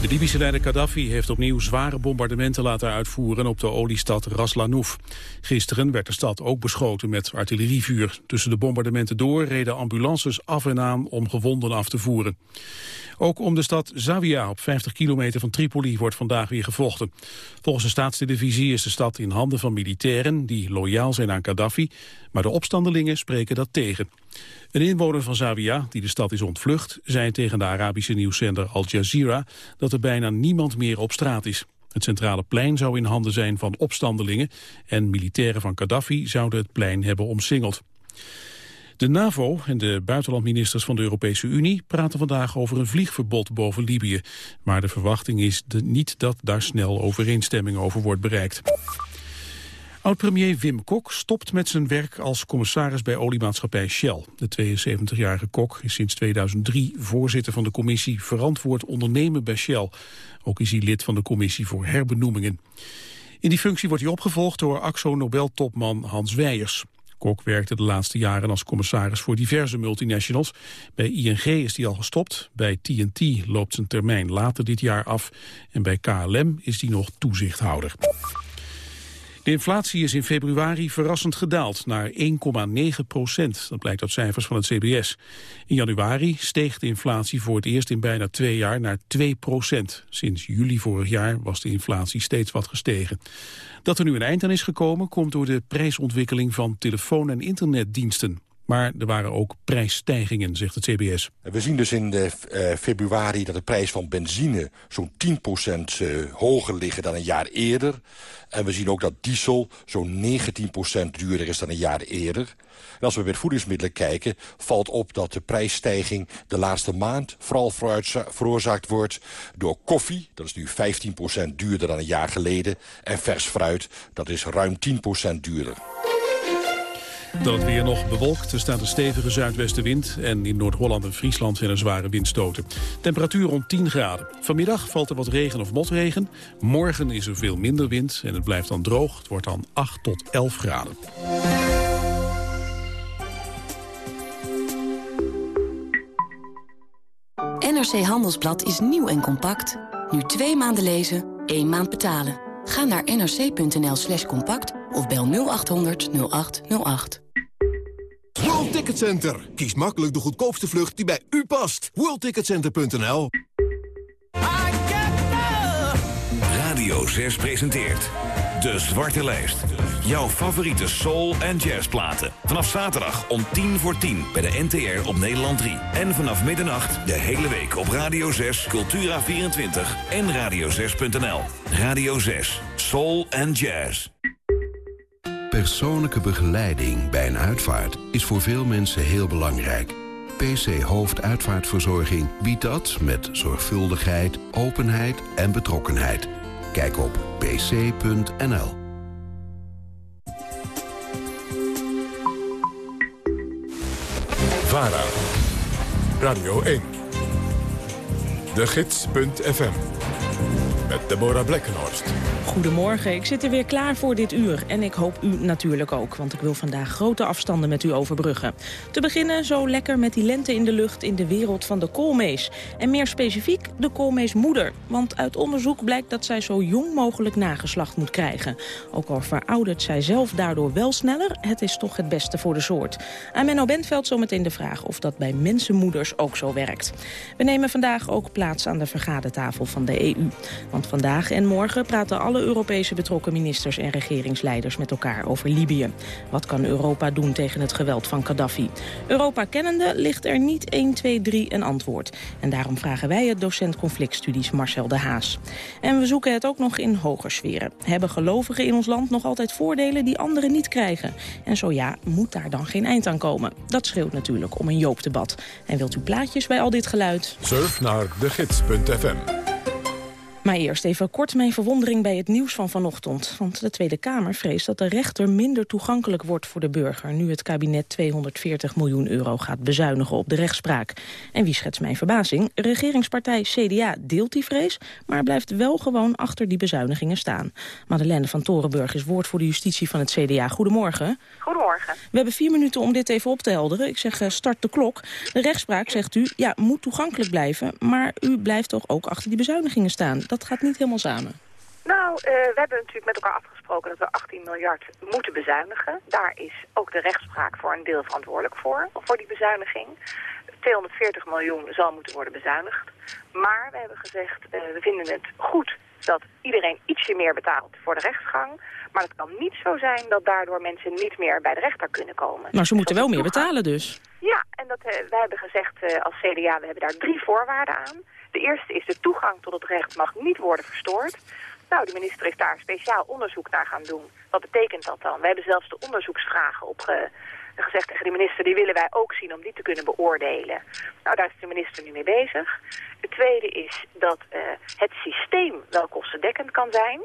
De Libische leider Gaddafi heeft opnieuw zware bombardementen laten uitvoeren op de oliestad Ras Lanouf. Gisteren werd de stad ook beschoten met artillerievuur. Tussen de bombardementen door reden ambulances af en aan om gewonden af te voeren. Ook om de stad Zawiya op 50 kilometer van Tripoli wordt vandaag weer gevochten. Volgens de staatstelevisie is de stad in handen van militairen die loyaal zijn aan Gaddafi, maar de opstandelingen spreken dat tegen. Een inwoner van Zawiya, die de stad is ontvlucht, zei tegen de Arabische nieuwszender Al Jazeera dat er bijna niemand meer op straat is. Het centrale plein zou in handen zijn van opstandelingen en militairen van Gaddafi zouden het plein hebben omsingeld. De NAVO en de buitenlandministers van de Europese Unie praten vandaag over een vliegverbod boven Libië. Maar de verwachting is niet dat daar snel overeenstemming over wordt bereikt. Oud-premier Wim Kok stopt met zijn werk als commissaris bij oliemaatschappij Shell. De 72-jarige Kok is sinds 2003 voorzitter van de commissie Verantwoord Ondernemen bij Shell. Ook is hij lid van de commissie voor herbenoemingen. In die functie wordt hij opgevolgd door AXO-Nobel-topman Hans Weijers. Kok werkte de laatste jaren als commissaris voor diverse multinationals. Bij ING is hij al gestopt, bij TNT loopt zijn termijn later dit jaar af... en bij KLM is hij nog toezichthouder. De inflatie is in februari verrassend gedaald naar 1,9 procent. Dat blijkt uit cijfers van het CBS. In januari steeg de inflatie voor het eerst in bijna twee jaar naar 2 procent. Sinds juli vorig jaar was de inflatie steeds wat gestegen. Dat er nu een eind aan is gekomen komt door de prijsontwikkeling van telefoon- en internetdiensten. Maar er waren ook prijsstijgingen, zegt het CBS. We zien dus in de, uh, februari dat de prijs van benzine zo'n 10% uh, eh, hoger liggen dan een jaar eerder. En we zien ook dat diesel zo'n 19% duurder is dan een jaar eerder. En als we met voedingsmiddelen kijken, valt op dat de prijsstijging de laatste maand vooral veroorzaakt wordt door koffie. Dat is nu 15% duurder dan een jaar geleden. En vers fruit, dat is ruim 10% duurder. Dan het weer nog bewolkt. Er staat een stevige zuidwestenwind. En in Noord-Holland en Friesland zijn er zware windstoten. Temperatuur rond 10 graden. Vanmiddag valt er wat regen of motregen. Morgen is er veel minder wind en het blijft dan droog. Het wordt dan 8 tot 11 graden. NRC Handelsblad is nieuw en compact. Nu twee maanden lezen, één maand betalen. Ga naar nrc.nl slash compact of bel 0800 0808. World Ticket Center. Kies makkelijk de goedkoopste vlucht die bij u past. WorldTicketCenter.nl Radio 6 presenteert De Zwarte Lijst. Jouw favoriete soul- en jazzplaten. Vanaf zaterdag om 10 voor 10 bij de NTR op Nederland 3. En vanaf middernacht de hele week op Radio 6, Cultura24 en radio6.nl. Radio 6, soul en jazz. Persoonlijke begeleiding bij een uitvaart is voor veel mensen heel belangrijk. PC Hoofduitvaartverzorging biedt dat met zorgvuldigheid, openheid en betrokkenheid. Kijk op pc.nl. VARA, Radio 1, de gids.fm, met Deborah Blekkenhorst. Goedemorgen, ik zit er weer klaar voor dit uur. En ik hoop u natuurlijk ook, want ik wil vandaag grote afstanden met u overbruggen. Te beginnen zo lekker met die lente in de lucht in de wereld van de koolmees. En meer specifiek de koolmeesmoeder. Want uit onderzoek blijkt dat zij zo jong mogelijk nageslacht moet krijgen. Ook al veroudert zij zelf daardoor wel sneller, het is toch het beste voor de soort. Aan Menno Bentveld zometeen de vraag of dat bij mensenmoeders ook zo werkt. We nemen vandaag ook plaats aan de vergadertafel van de EU. Want vandaag en morgen praten alle Europese betrokken ministers en regeringsleiders met elkaar over Libië. Wat kan Europa doen tegen het geweld van Gaddafi? Europa kennende ligt er niet 1, 2, 3 een antwoord. En daarom vragen wij het docent conflictstudies Marcel de Haas. En we zoeken het ook nog in hoger sferen. Hebben gelovigen in ons land nog altijd voordelen die anderen niet krijgen? En zo ja, moet daar dan geen eind aan komen? Dat schreeuwt natuurlijk om een Joop-debat. En wilt u plaatjes bij al dit geluid? Surf naar degids.fm Maar eerst even kort mijn verwondering bij het nieuws van vanochtend. Want de Tweede Kamer vreest dat de rechter minder toegankelijk wordt voor de burger... nu het kabinet 240 miljoen euro gaat bezuinigen op de rechtspraak. En wie schetst mijn verbazing? Regeringspartij CDA deelt die vrees... maar blijft wel gewoon achter die bezuinigingen staan. Madeleine van Torenburg is woord voor de justitie van het CDA. Goedemorgen. Goedemorgen. We hebben vier minuten om dit even op te helderen. Ik zeg uh, start de klok. De rechtspraak, zegt u, ja, moet toegankelijk blijven... maar u blijft toch ook achter die bezuinigingen staan. Dat gaat niet helemaal samen. Nou, uh, we hebben natuurlijk met elkaar afgesproken dat we 18 miljard moeten bezuinigen. Daar is ook de rechtspraak voor een deel verantwoordelijk voor, voor die bezuiniging. 240 miljoen zal moeten worden bezuinigd. Maar we hebben gezegd, uh, we vinden het goed dat iedereen ietsje meer betaalt voor de rechtsgang. Maar het kan niet zo zijn dat daardoor mensen niet meer bij de rechter kunnen komen. Maar ze moeten wel meer betalen dus. Ja, en dat, uh, wij hebben gezegd uh, als CDA, we hebben daar drie voorwaarden aan. De eerste is de toegang tot het recht mag niet worden verstoord. Nou, de minister is daar speciaal onderzoek naar gaan doen. Wat betekent dat dan? We hebben zelfs de onderzoeksvragen opge gezegd tegen de minister, die willen wij ook zien om die te kunnen beoordelen. Nou, daar is de minister nu mee bezig. Het tweede is dat uh, het systeem wel kostendekkend kan zijn.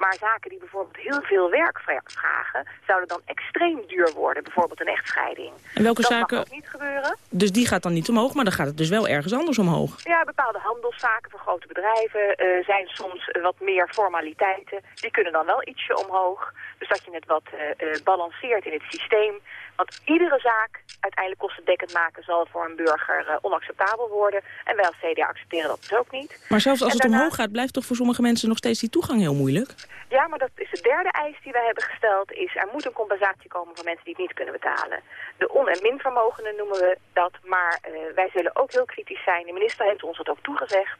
Maar zaken die bijvoorbeeld heel veel werk vragen, zouden dan extreem duur worden. Bijvoorbeeld een echtscheiding. En welke dat zaken... mag ook niet gebeuren. Dus die gaat dan niet omhoog, maar dan gaat het dus wel ergens anders omhoog. Ja, bepaalde handelszaken voor grote bedrijven uh, zijn soms wat meer formaliteiten. Die kunnen dan wel ietsje omhoog. Dus dat je het wat uh, uh, balanceert in het systeem. Want iedere zaak uiteindelijk kostendekkend maken zal voor een burger uh, onacceptabel worden. En wij als CDA accepteren dat dus ook niet. Maar zelfs als en het daarna... omhoog gaat, blijft toch voor sommige mensen nog steeds die toegang heel moeilijk? Ja, maar dat is de derde eis die wij hebben gesteld. Is er moet een compensatie komen voor mensen die het niet kunnen betalen. De on- en minvermogenden noemen we dat. Maar wij zullen ook heel kritisch zijn. De minister heeft ons dat ook toegezegd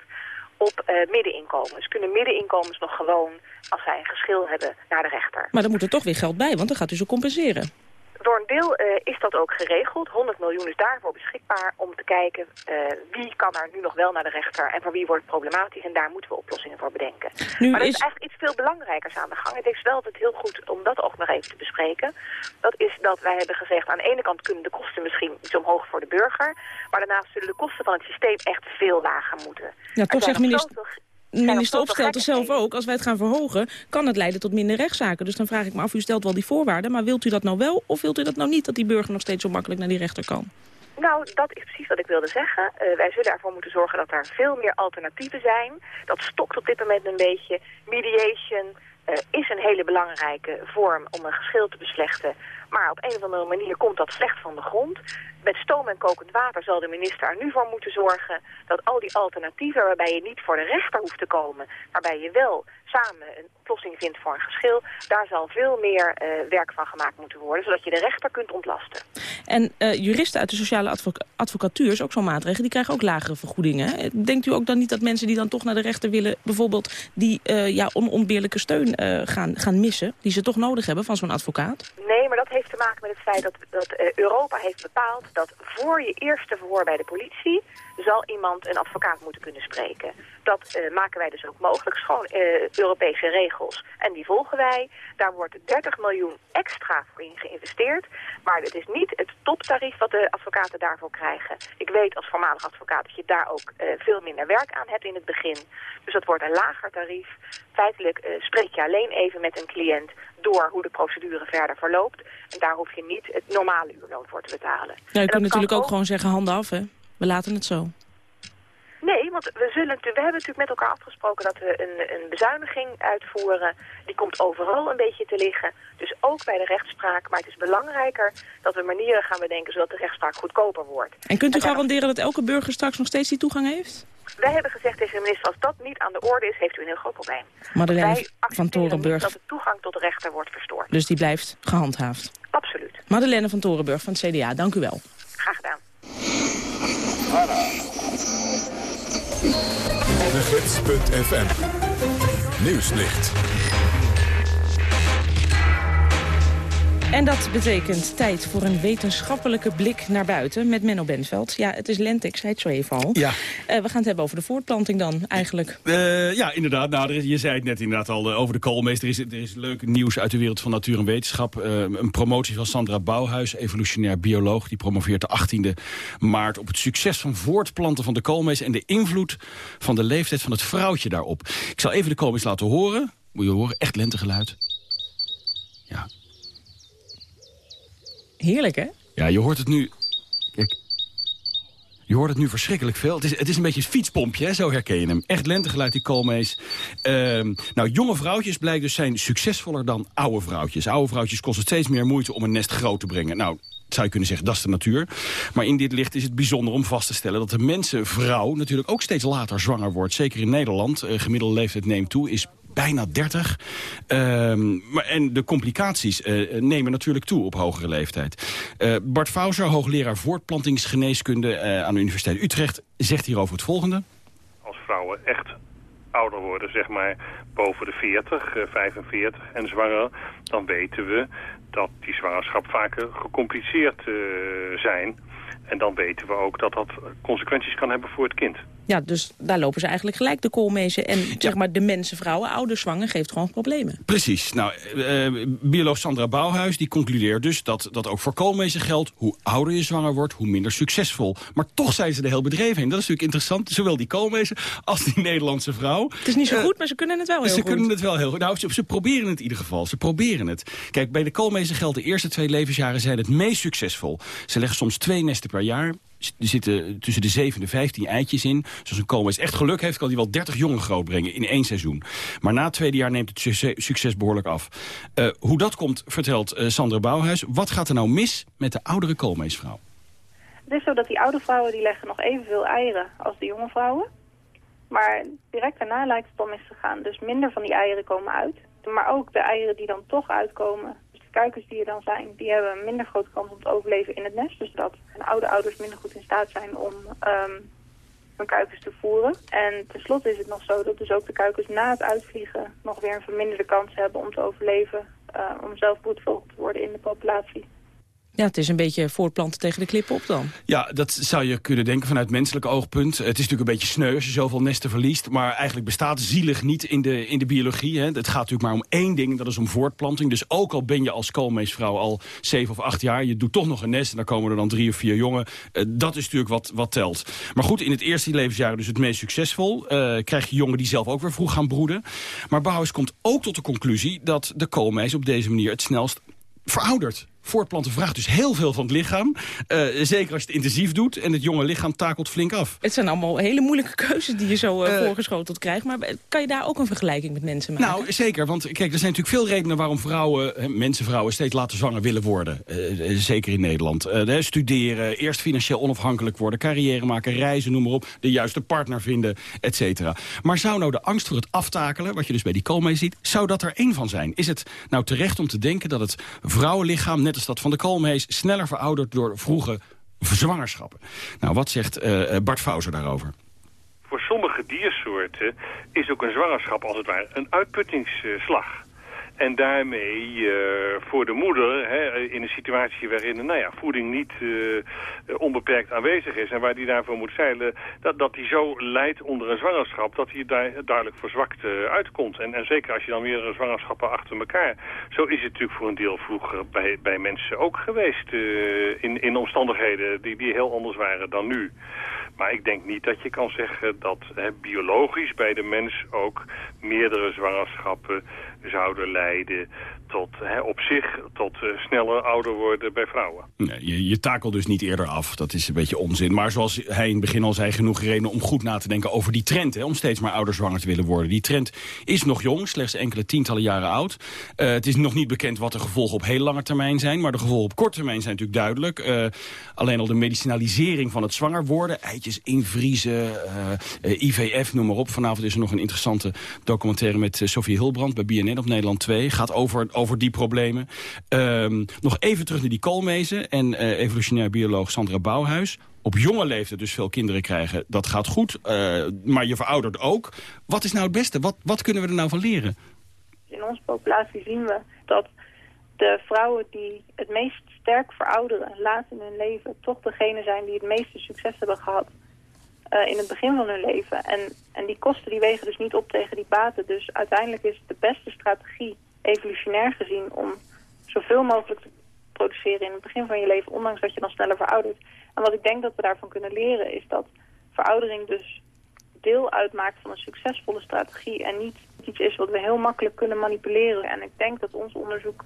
op uh, middeninkomens. Kunnen middeninkomens nog gewoon, als zij een geschil hebben, naar de rechter. Maar dan moet er toch weer geld bij, want dan gaat u ze compenseren. Door een deel uh, is dat ook geregeld. 100 miljoen is daarvoor beschikbaar om te kijken uh, wie kan er nu nog wel naar de rechter en voor wie wordt het problematisch. En daar moeten we oplossingen voor bedenken. Nu maar er is... is eigenlijk iets veel belangrijkers aan de gang. Het is wel altijd heel goed om dat ook nog even te bespreken. Dat is dat wij hebben gezegd aan de ene kant kunnen de kosten misschien iets omhoog voor de burger. Maar daarnaast zullen de kosten van het systeem echt veel lager moeten. Ja, toch zegt minister... Minister Opstelt er zelf ook, als wij het gaan verhogen, kan het leiden tot minder rechtszaken. Dus dan vraag ik me af, u stelt wel die voorwaarden, maar wilt u dat nou wel of wilt u dat nou niet, dat die burger nog steeds zo makkelijk naar die rechter kan? Nou, dat is precies wat ik wilde zeggen. Uh, wij zullen ervoor moeten zorgen dat er veel meer alternatieven zijn. Dat stokt op dit moment een beetje. Mediation uh, is een hele belangrijke vorm om een geschil te beslechten. Maar op een of andere manier komt dat slecht van de grond. Met stoom en kokend water zal de minister er nu voor moeten zorgen dat al die alternatieven waarbij je niet voor de rechter hoeft te komen, waarbij je wel samen een oplossing vindt voor een geschil, daar zal veel meer uh, werk van gemaakt moeten worden, zodat je de rechter kunt ontlasten. En uh, juristen uit de sociale advoca advocatuur is ook zo'n maatregel, die krijgen ook lagere vergoedingen. Denkt u ook dan niet dat mensen die dan toch naar de rechter willen, bijvoorbeeld die uh, ja, onontbeerlijke steun gaan, gaan missen, die ze toch nodig hebben van zo'n advocaat? Nee, maar heeft te maken met het feit dat, dat Europa heeft bepaald dat voor je eerste verhoor bij de politie zal iemand een advocaat moeten kunnen spreken. Dat uh, maken wij dus ook mogelijk. Gewoon uh, Europese regels. En die volgen wij. Daar wordt 30 miljoen extra voor in geïnvesteerd. Maar het is niet het toptarief wat de advocaten daarvoor krijgen. Ik weet als voormalig advocaat dat je daar ook uh, veel minder werk aan hebt in het begin. Dus dat wordt een lager tarief. Feitelijk spreek je alleen even met een cliënt door hoe de procedure verder verloopt. En daar hoef je niet het normale uurloon voor te betalen. Ja, je kunt natuurlijk ook, ook gewoon zeggen handen af, hè? We laten het zo. Nee, want we, zullen, we hebben natuurlijk met elkaar afgesproken dat we een, een bezuiniging uitvoeren. Die komt overal een beetje te liggen. Dus ook bij de rechtspraak. Maar het is belangrijker dat we manieren gaan bedenken zodat de rechtspraak goedkoper wordt. En kunt u en garanderen dat elke burger straks nog steeds die toegang heeft? Wij hebben gezegd tegen de minister, als dat niet aan de orde is, heeft u een heel groot probleem. Madeleine van Torenburg. dat de toegang tot de rechter wordt verstoord. Dus die blijft gehandhaafd? Absoluut. Madeleine van Torenburg van het CDA, dank u wel. Graag gedaan. De Gids.fm Nieuwslicht. En dat betekent tijd voor een wetenschappelijke blik naar buiten met Menno Benveld. Ja, het is lente, ik zei het zo even al. Ja. Uh, we gaan het hebben over de voortplanting dan, eigenlijk. Uh, ja, inderdaad. Nou, er, je zei het net inderdaad al uh, over de koolmees. Er is, er is leuk nieuws uit de wereld van natuur en wetenschap. een promotie van Sandra Bouwhuis, evolutionair bioloog. Die promoveert de 18e maart op het succes van voortplanten van de koolmees... en de invloed van de leeftijd van het vrouwtje daarop. Ik zal even de koolmees laten horen. Moet je horen, echt lentegeluid. Ja, Heerlijk, hè? Ja, je hoort het nu... Kijk, je hoort het nu verschrikkelijk veel. Het is, het is een beetje een fietspompje, hè? zo herken je hem. Echt lentegeluid, die koolmees. Uh, nou, jonge vrouwtjes blijkt dus zijn succesvoller dan oude vrouwtjes. Oude vrouwtjes kosten steeds meer moeite om een nest groot te brengen. Nou, zou je kunnen zeggen, dat is de natuur. Maar in dit licht is het bijzonder om vast te stellen... dat de mensenvrouw natuurlijk ook steeds later zwanger wordt. Zeker in Nederland. Uh, gemiddelde leeftijd neemt toe, is bijna 30. Um, maar, en de complicaties uh, nemen natuurlijk toe op hogere leeftijd. Uh, Bart Fauser, hoogleraar voortplantingsgeneeskunde uh, aan de Universiteit Utrecht... zegt hierover het volgende. Als vrouwen echt ouder worden, zeg maar boven de 40, 45 en zwanger... dan weten we dat die zwangerschap vaker gecompliceerd zijn... En dan weten we ook dat dat consequenties kan hebben voor het kind. Ja, dus daar lopen ze eigenlijk gelijk de koolmezen. En zeg maar de mensen, vrouwen, ouders, zwanger, geeft gewoon problemen. Precies. Nou, uh, bioloog Sandra Bouwhuis die concludeert dus dat dat ook voor koolmezen geldt. Hoe ouder je zwanger wordt, hoe minder succesvol. Maar toch zijn ze er heel bedreven in. Dat is natuurlijk interessant. Zowel die koolmezen als die Nederlandse vrouw. Het is niet zo uh, goed, maar ze kunnen het wel heel ze goed. Ze kunnen het wel heel goed. Nou, ze, ze, proberen het in ieder geval. Ze proberen het. Kijk, bij de koolmezen geldt de eerste twee levensjaren zijn het meest succesvol. Ze leggen soms twee nesten per jaar. Er zitten tussen de 7 en de 15 eitjes in. Zoals een koolmees echt geluk heeft, kan hij wel 30 jongen grootbrengen in één seizoen. Maar na het tweede jaar neemt het succes behoorlijk af. Uh, hoe dat komt, vertelt uh, Sandra Bouwhuis. Wat gaat er nou mis met de oudere koolmeesvrouw? Het is zo dat die oude vrouwen die leggen nog evenveel eieren als de jonge vrouwen. Maar direct daarna lijkt het al mis te gaan. Dus minder van die eieren komen uit. Maar ook de eieren die dan toch uitkomen, kuikens die er dan zijn, die hebben een minder grote kans om te overleven in het nest. Dus dat oude ouders minder goed in staat zijn om um, hun kuikens te voeren. En tenslotte is het nog zo dat dus ook de kuikens na het uitvliegen nog weer een verminderde kans hebben om te overleven. Uh, om zelf broedvogel te worden in de populatie. Ja, het is een beetje voortplanten tegen de klippen op dan. Ja, dat zou je kunnen denken vanuit menselijk oogpunt. Het is natuurlijk een beetje sneu als je zoveel nesten verliest. Maar eigenlijk bestaat zielig niet in de, in de biologie. Hè. Het gaat natuurlijk maar om één ding, dat is om voortplanting. Dus ook al ben je als koolmeesvrouw al zeven of acht jaar... je doet toch nog een nest en dan komen er dan drie of vier jongen. Uh, dat is natuurlijk wat, wat telt. Maar goed, in het eerste levensjaar dus het meest succesvol. Uh, krijg je jongen die zelf ook weer vroeg gaan broeden. Maar Bouwers komt ook tot de conclusie dat de koolmees op deze manier het snelst veroudert voortplanten vraagt dus heel veel van het lichaam. Uh, zeker als je het intensief doet. En het jonge lichaam takelt flink af. Het zijn allemaal hele moeilijke keuzes die je zo uh, uh, voorgeschoteld krijgt. Maar kan je daar ook een vergelijking met mensen maken? Nou, zeker. Want kijk, er zijn natuurlijk veel redenen waarom vrouwen, mensen, vrouwen steeds later zwanger willen worden. zeker in Nederland. studeren, eerst financieel onafhankelijk worden, carrière maken, reizen, noem maar op. De juiste partner vinden, et cetera. Maar zou nou de angst voor het aftakelen, wat je dus bij die koolmees ziet, zou dat er één van zijn? Is het nou terecht om te denken dat het vrouwenlichaam, net als van de koolmees, sneller verouderd door vroege zwangerschappen. Nou, wat zegt uh, Bart Fauser daarover? Voor sommige diersoorten is ook een zwangerschap als het ware een uitputtingsslag. En daarmee uh, voor de moeder, hè, in een situatie waarin nou ja, voeding niet uh, onbeperkt aanwezig is... en waar die daarvoor moet zeilen, dat, dat die zo leidt onder een zwangerschap... dat hij daar duidelijk verzwakt uitkomt. En, en zeker als je dan weer zwangerschappen achter elkaar... zo is het natuurlijk voor een deel vroeger bij, bij mensen ook geweest... in, in omstandigheden die, die heel anders waren dan nu. Maar ik denk niet dat je kan zeggen dat hè, biologisch bij de mens ook meerdere zwangerschappen zouden leiden tot hè, op zich tot uh, sneller ouder worden bij vrouwen. Je, je takelt dus niet eerder af, dat is een beetje onzin. Maar zoals hij in het begin al zei, genoeg reden om goed na te denken over die trend. Hè, om steeds maar ouder zwanger te willen worden. Die trend is nog jong, slechts enkele tientallen jaren oud. Uh, het is nog niet bekend wat de gevolgen op heel lange termijn zijn. Maar de gevolgen op korte termijn zijn natuurlijk duidelijk. Uh, alleen al de medicinalisering van het zwanger worden. Eitjes invriezen, IVF, noem maar op. Vanavond is er nog een interessante documentaire met Sofie Hilbrand bij BNN op Nederland 2. Gaat over, over die problemen. Um, nog even terug naar die koolmezen en uh, evolutionair bioloog Sandra Bouwhuis. Op jonge leeftijd dus veel kinderen krijgen, dat gaat goed. Uh, maar je veroudert ook. Wat is nou het beste? Wat, wat kunnen we er nou van leren? In onze populatie zien we dat de vrouwen die het meest sterk verouderen laat in hun leven toch degene zijn die het meeste succes hebben gehad uh, in het begin van hun leven. En, en die kosten die wegen dus niet op tegen die baten. Dus uiteindelijk is de beste strategie, evolutionair gezien, om zoveel mogelijk te produceren in het begin van je leven, ondanks dat je dan sneller veroudert. En wat ik denk dat we daarvan kunnen leren is dat veroudering dus deel uitmaakt van een succesvolle strategie en niet iets is wat we heel makkelijk kunnen manipuleren. En ik denk dat ons onderzoek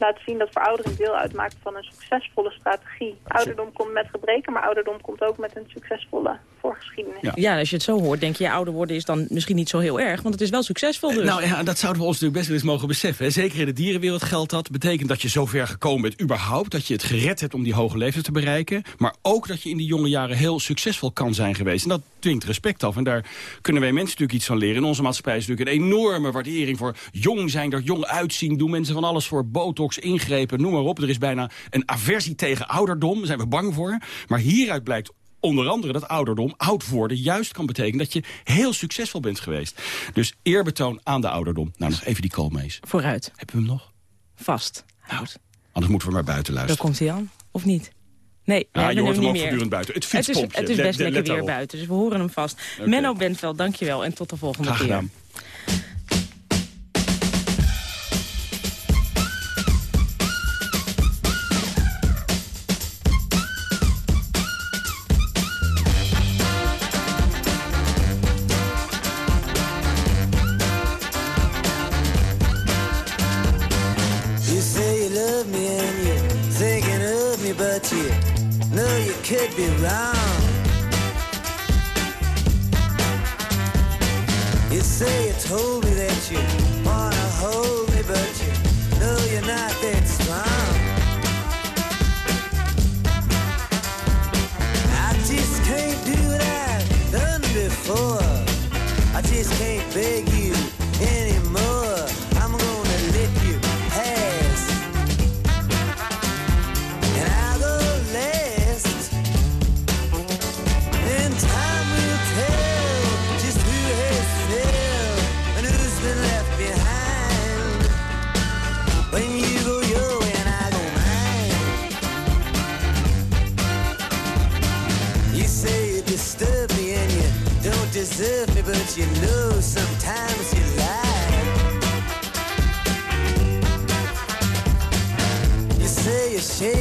laat zien dat veroudering deel uitmaakt van een succesvolle strategie. Ouderdom komt met gebreken, maar ouderdom komt ook met een succesvolle voorgeschiedenis. Ja. ja, als je het zo hoort, denk je, ouder worden is dan misschien niet zo heel erg, want het is wel succesvol dus. Nou ja, dat zouden we ons natuurlijk best wel eens mogen beseffen. Zeker in de dierenwereld geldt dat. Betekent dat je zo ver gekomen bent überhaupt, dat je het gered hebt om die hoge leeftijd te bereiken, maar ook dat je in die jonge jaren heel succesvol kan zijn geweest. En dat dwingt respect af. En daar kunnen wij mensen natuurlijk iets van leren. In onze maatschappij is natuurlijk een enorme waardering voor jong zijn, er jong uitzien, doen mensen van alles voor botox, ingrepen, noem maar op. Er is bijna een aversie tegen ouderdom, daar zijn we bang voor. Maar hieruit blijkt onder andere dat ouderdom, oud worden, juist kan betekenen dat je heel succesvol bent geweest. Dus eerbetoon aan de ouderdom. Nou, nog even die koolmees. Vooruit. Hebben we hem nog? Vast. Nou, anders moeten we maar buiten luisteren. Daar komt hij aan, of niet? Nee, we ah, je hoort hem ook niet voortdurend buiten. Het fietspompje. Het is, het is best lekker weer buiten, dus we horen hem vast. Okay. Menno Bentveld, dankjewel en tot de volgende Graag keer.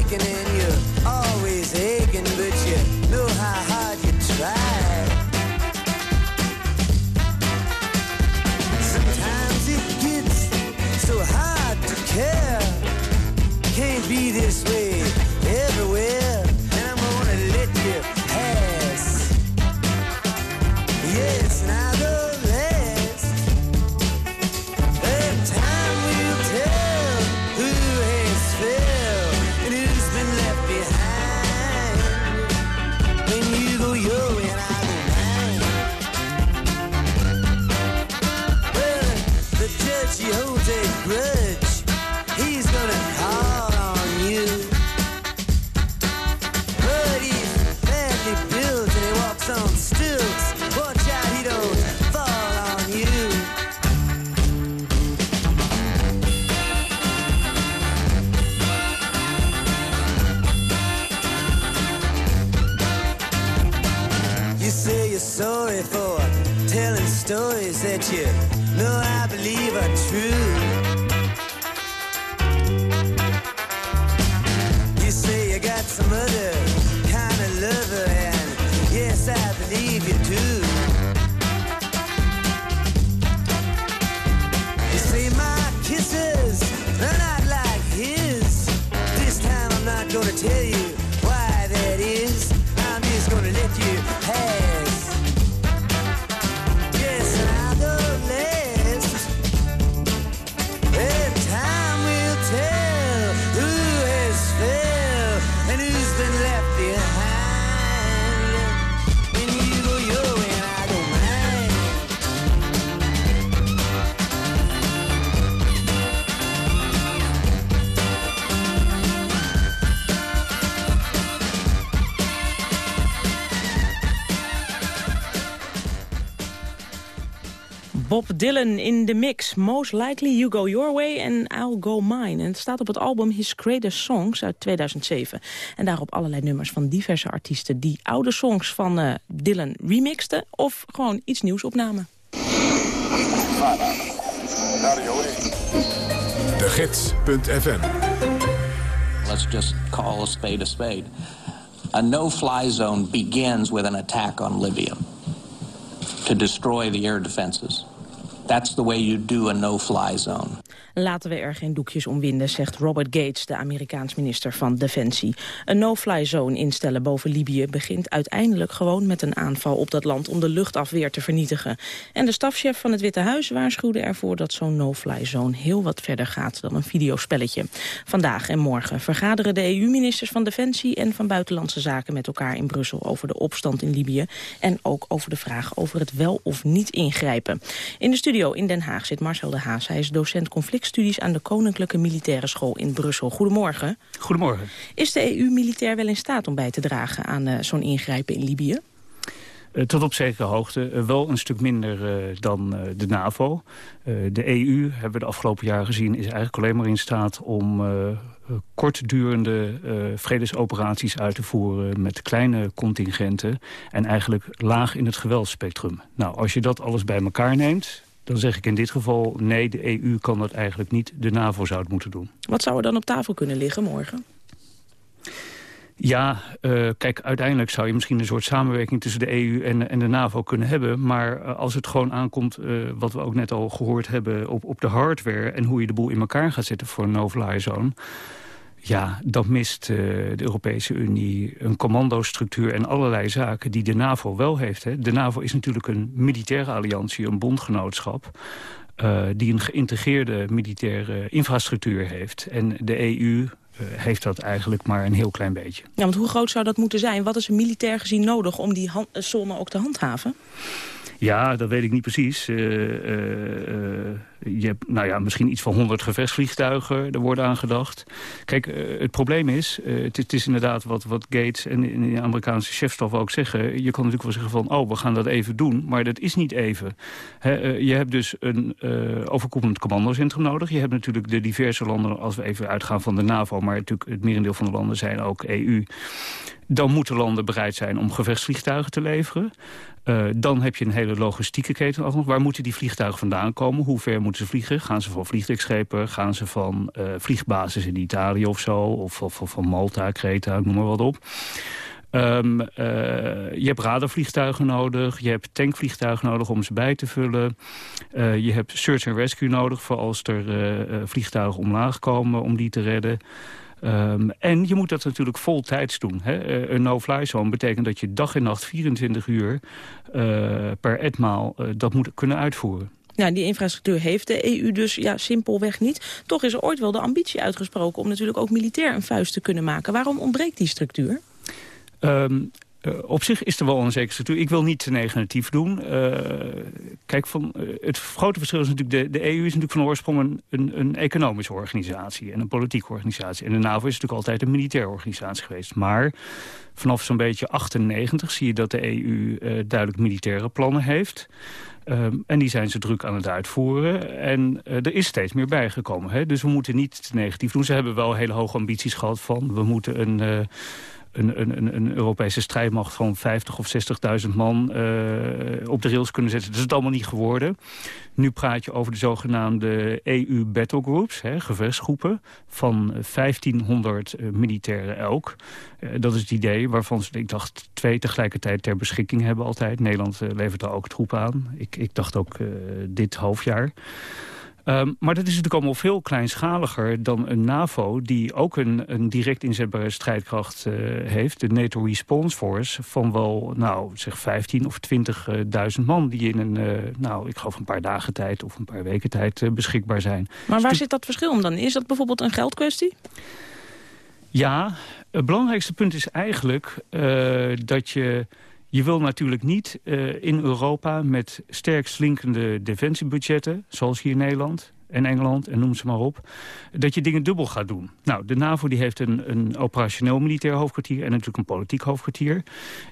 sneaking in. Bob Dylan in de mix. Most likely you go your way and I'll go mine. En het staat op het album His Greatest Songs uit 2007. En daarop allerlei nummers van diverse artiesten... die oude songs van eh, Dylan remixten of gewoon iets nieuws opnamen. De Gids.fm Let's just call a spade a spade. A no-fly zone begins with an attack on Libya to destroy the air defenses. That's the way you do a no-fly zone. Laten we er geen doekjes om winden, zegt Robert Gates, de Amerikaans minister van Defensie. Een no-fly zone instellen boven Libië begint uiteindelijk gewoon met een aanval op dat land om de luchtafweer te vernietigen. En de stafchef van het Witte Huis waarschuwde ervoor dat zo'n no-fly zone heel wat verder gaat dan een videospelletje. Vandaag en morgen vergaderen de EU-ministers van Defensie en van Buitenlandse Zaken met elkaar in Brussel over de opstand in Libië en ook over de vraag over het wel of niet ingrijpen. In de studio in Den Haag zit Marcel de Haas. Hij is docent conflictstudies aan de Koninklijke Militaire School in Brussel. Goedemorgen. Goedemorgen. Is de EU militair wel in staat om bij te dragen aan eh, zo'n ingrijpen in Libië? Eh, tot op zekere hoogte eh, wel een stuk minder dan de NAVO. De EU, hebben we de afgelopen jaren gezien, is eigenlijk alleen maar in staat om kortdurende vredesoperaties uit te voeren met kleine contingenten en eigenlijk laag in het geweldsspectrum. Nou, als je dat alles bij elkaar neemt, dan zeg ik in dit geval nee, de EU kan dat eigenlijk niet. De NAVO zou het moeten doen. Wat zou er dan op tafel kunnen liggen morgen? Ja, eh, kijk, uiteindelijk zou je misschien een soort samenwerking tussen de EU en, en de NAVO kunnen hebben. Maar eh, als het gewoon aankomt, eh, wat we ook net al gehoord hebben, op, op de hardware en hoe je de boel in elkaar gaat zetten voor een no-fly zone. Ja, dan mist eh, de Europese Unie een commandostructuur en allerlei zaken die de NAVO wel heeft. Hè. De NAVO is natuurlijk een militaire alliantie, een bondgenootschap. eh, die een geïntegreerde militaire infrastructuur heeft. En de EU eh, heeft dat eigenlijk maar een heel klein beetje. Ja, want hoe groot zou dat moeten zijn? Wat is er militair gezien nodig om die zone ook te handhaven? Ja, dat weet ik niet precies. Eh, je hebt nou ja, misschien iets van 100 gevechtsvliegtuigen, er wordt aan gedacht. Kijk, eh, het probleem is, eh, het, is- inderdaad wat, wat Gates en, de Amerikaanse chefstaf ook zeggen. Je kan natuurlijk wel zeggen van, oh, we gaan dat even doen. Maar dat is niet even. Eh, je hebt dus een overkoepelend commandocentrum nodig. Je hebt natuurlijk de diverse landen, als we even uitgaan van de NAVO... maar natuurlijk het merendeel van de landen zijn ook EU... Dan moeten landen bereid zijn om gevechtsvliegtuigen te leveren. Uh, dan heb je een hele logistieke keten. af. Waar moeten die vliegtuigen vandaan komen? Hoe ver moeten ze vliegen? Gaan ze van vliegtuigschepen? Gaan ze van uh, vliegbasis in Italië of zo? Of, van Malta, Creta, noem maar wat op. Um, uh, je hebt radarvliegtuigen nodig, je hebt tankvliegtuigen nodig om ze bij te vullen. Je hebt search and rescue nodig voor als er vliegtuigen omlaag komen om die te redden. Um, en je moet dat natuurlijk vol tijds doen. Hè? Een no-fly zone betekent dat je dag en nacht 24 uur per etmaal dat moet kunnen uitvoeren. Nou, die infrastructuur heeft de EU dus ja, simpelweg niet. Toch is er ooit wel de ambitie uitgesproken om natuurlijk ook militair een vuist te kunnen maken. Waarom ontbreekt die structuur? Um, uh, op zich is er wel een zekere structuur. Ik wil niet te negatief doen. Uh, kijk, van, uh, het grote verschil is natuurlijk... De, de EU is natuurlijk van oorsprong een, een, economische organisatie... en een politieke organisatie. En de NAVO is natuurlijk altijd een militaire organisatie geweest. Maar vanaf zo'n beetje 98 zie je dat de EU duidelijk militaire plannen heeft... Um, en die zijn ze druk aan het uitvoeren. En er is steeds meer bijgekomen. Hè? Dus we moeten niet te negatief doen. Ze hebben wel hele hoge ambities gehad van... we moeten een... een, een, een, Europese strijdmacht van 50 of 60.000 man uh, op de rails kunnen zetten. Dat is het allemaal niet geworden. Nu praat je over de zogenaamde EU battlegroups, gevechtsgroepen, van 1500 uh, militairen elk. Uh, dat is het idee waarvan ze, ik dacht, twee tegelijkertijd ter beschikking hebben altijd. Nederland levert er ook troepen aan. Ik, ik dacht ook dit halfjaar. Um, maar dat is natuurlijk allemaal veel kleinschaliger dan een NAVO... die ook een, een direct inzetbare strijdkracht uh, heeft. De NATO Response Force van wel, nou, zeg 15 of 20.000 man... die in een, uh, nou, ik geloof een paar dagen tijd of een paar weken tijd uh, beschikbaar zijn. Maar waar dus zit dat verschil om dan? Is dat bijvoorbeeld een geldkwestie? Ja, het belangrijkste punt is eigenlijk dat je... Je wil natuurlijk niet uh, in Europa met sterk slinkende defensiebudgetten, zoals hier in Nederland... en Engeland en noem ze maar op... dat je dingen dubbel gaat doen. Nou, de NAVO die heeft een, een operationeel militair hoofdkwartier... en natuurlijk een politiek hoofdkwartier.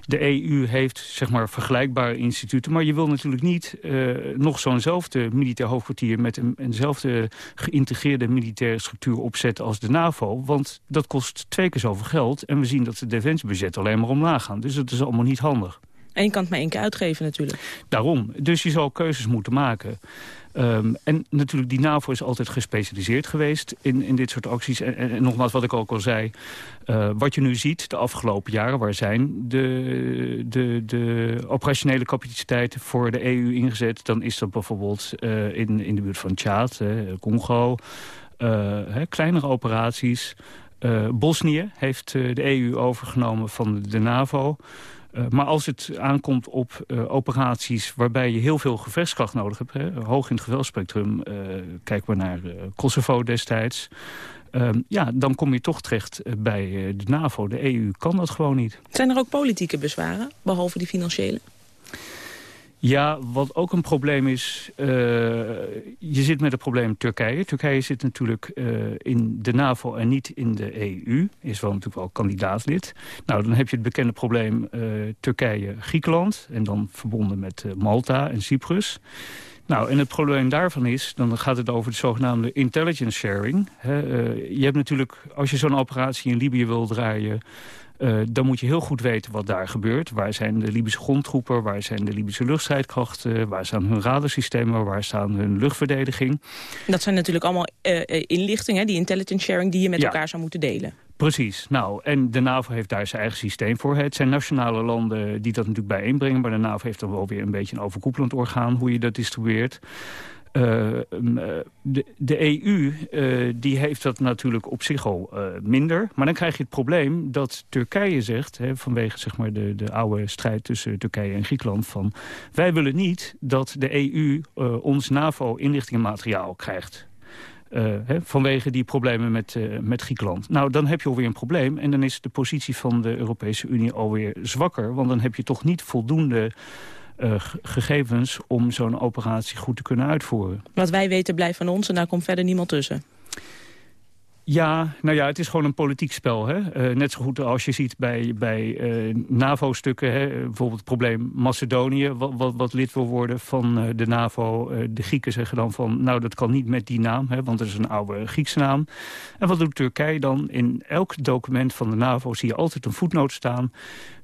De EU heeft zeg maar vergelijkbare instituten... maar je wil natuurlijk niet uh, nog zo'nzelfde militair hoofdkwartier... met een, eenzelfde geïntegreerde militaire structuur opzetten als de NAVO... want dat kost twee keer zoveel geld... en we zien dat de defensiebudgetten alleen maar omlaag gaan. Dus dat is allemaal niet handig. En je kan het maar één keer uitgeven natuurlijk. Daarom. Dus je zal keuzes moeten maken. Um, en natuurlijk, die NAVO is altijd gespecialiseerd geweest in, in dit soort acties. En, nogmaals, wat ik ook al zei, uh, wat je nu ziet de afgelopen jaren... waar zijn de, de, de operationele capaciteiten voor de EU ingezet... dan is dat bijvoorbeeld uh, in, in de buurt van Tjaad, Congo... Uh, hè, kleinere operaties. Bosnië heeft de EU overgenomen van de NAVO... Uh, maar als het aankomt op uh, operaties waarbij je heel veel gevechtskracht nodig hebt... Hè, hoog in het gevechtsspectrum, uh, kijk maar naar Kosovo destijds... ja, dan kom je toch terecht bij de NAVO. De EU kan dat gewoon niet. Zijn er ook politieke bezwaren, behalve die financiële? Ja, wat ook een probleem is... Uh, je zit met het probleem Turkije. Turkije zit natuurlijk uh, in de NAVO en niet in de EU. Is wel natuurlijk wel kandidaatlid. Nou, dan heb je het bekende probleem uh, Turkije-Griekenland. En dan verbonden met Malta en Cyprus. Nou, en het probleem daarvan is, dan gaat het over de zogenaamde intelligence sharing. Je hebt natuurlijk, als je zo'n operatie in Libië wil draaien... Uh, dan moet je heel goed weten wat daar gebeurt. Waar zijn de Libische grondtroepen? Waar zijn de Libische luchtstrijdkrachten? Waar staan hun radarsystemen? Waar staan hun luchtverdediging? Dat zijn natuurlijk allemaal uh, inlichtingen, die intelligence sharing... die je met ja. elkaar zou moeten delen. Precies. Nou, en de NAVO heeft daar zijn eigen systeem voor. Het zijn nationale landen die dat natuurlijk bijeenbrengen... maar de NAVO heeft dan wel weer een beetje een overkoepelend orgaan... hoe je dat distribueert. Uh, de, de, EU uh, die heeft dat natuurlijk op zich al uh, minder. Maar dan krijg je het probleem dat Turkije zegt... Hè, vanwege zeg maar, de, de oude strijd tussen Turkije en Griekenland... van wij willen niet dat de EU ons NAVO-inlichtingenmateriaal krijgt. Vanwege die problemen met, met Griekenland. Nou, dan heb je alweer een probleem. En dan is de positie van de Europese Unie alweer zwakker. Want dan heb je toch niet voldoende uh, gegevens om zo'n operatie goed te kunnen uitvoeren. Wat wij weten blijft van ons en daar komt verder niemand tussen. Ja, nou ja, het is gewoon een politiek spel. Hè? Uh, net zo goed als je ziet bij, bij uh, NAVO-stukken... bijvoorbeeld het probleem Macedonië, wat, wat, wat, lid wil worden van de NAVO. de Grieken zeggen dan van, nou dat kan niet met die naam, hè, want het is een oude Griekse naam. En wat doet Turkije dan? In elk document van de NAVO zie je altijd een voetnoot staan...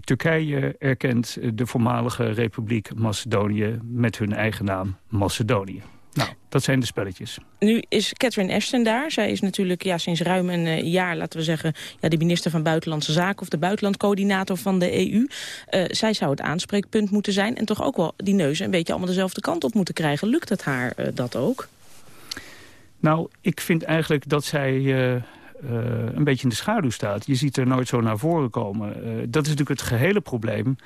Turkije erkent de voormalige republiek Macedonië met hun eigen naam Macedonië. Nou, dat zijn de spelletjes. Nu is Catherine Ashton daar. Zij is natuurlijk ja, sinds ruim een uh, jaar, laten we zeggen... Ja, de minister van Buitenlandse Zaken of de buitenlandcoördinator van de EU. Uh, zij zou het aanspreekpunt moeten zijn... en toch ook wel die neuzen een beetje allemaal dezelfde kant op moeten krijgen. Lukt het haar uh, dat ook? Nou, ik vind eigenlijk dat zij... Een beetje in de schaduw staat. Je ziet er nooit zo naar voren komen. Dat is natuurlijk het gehele probleem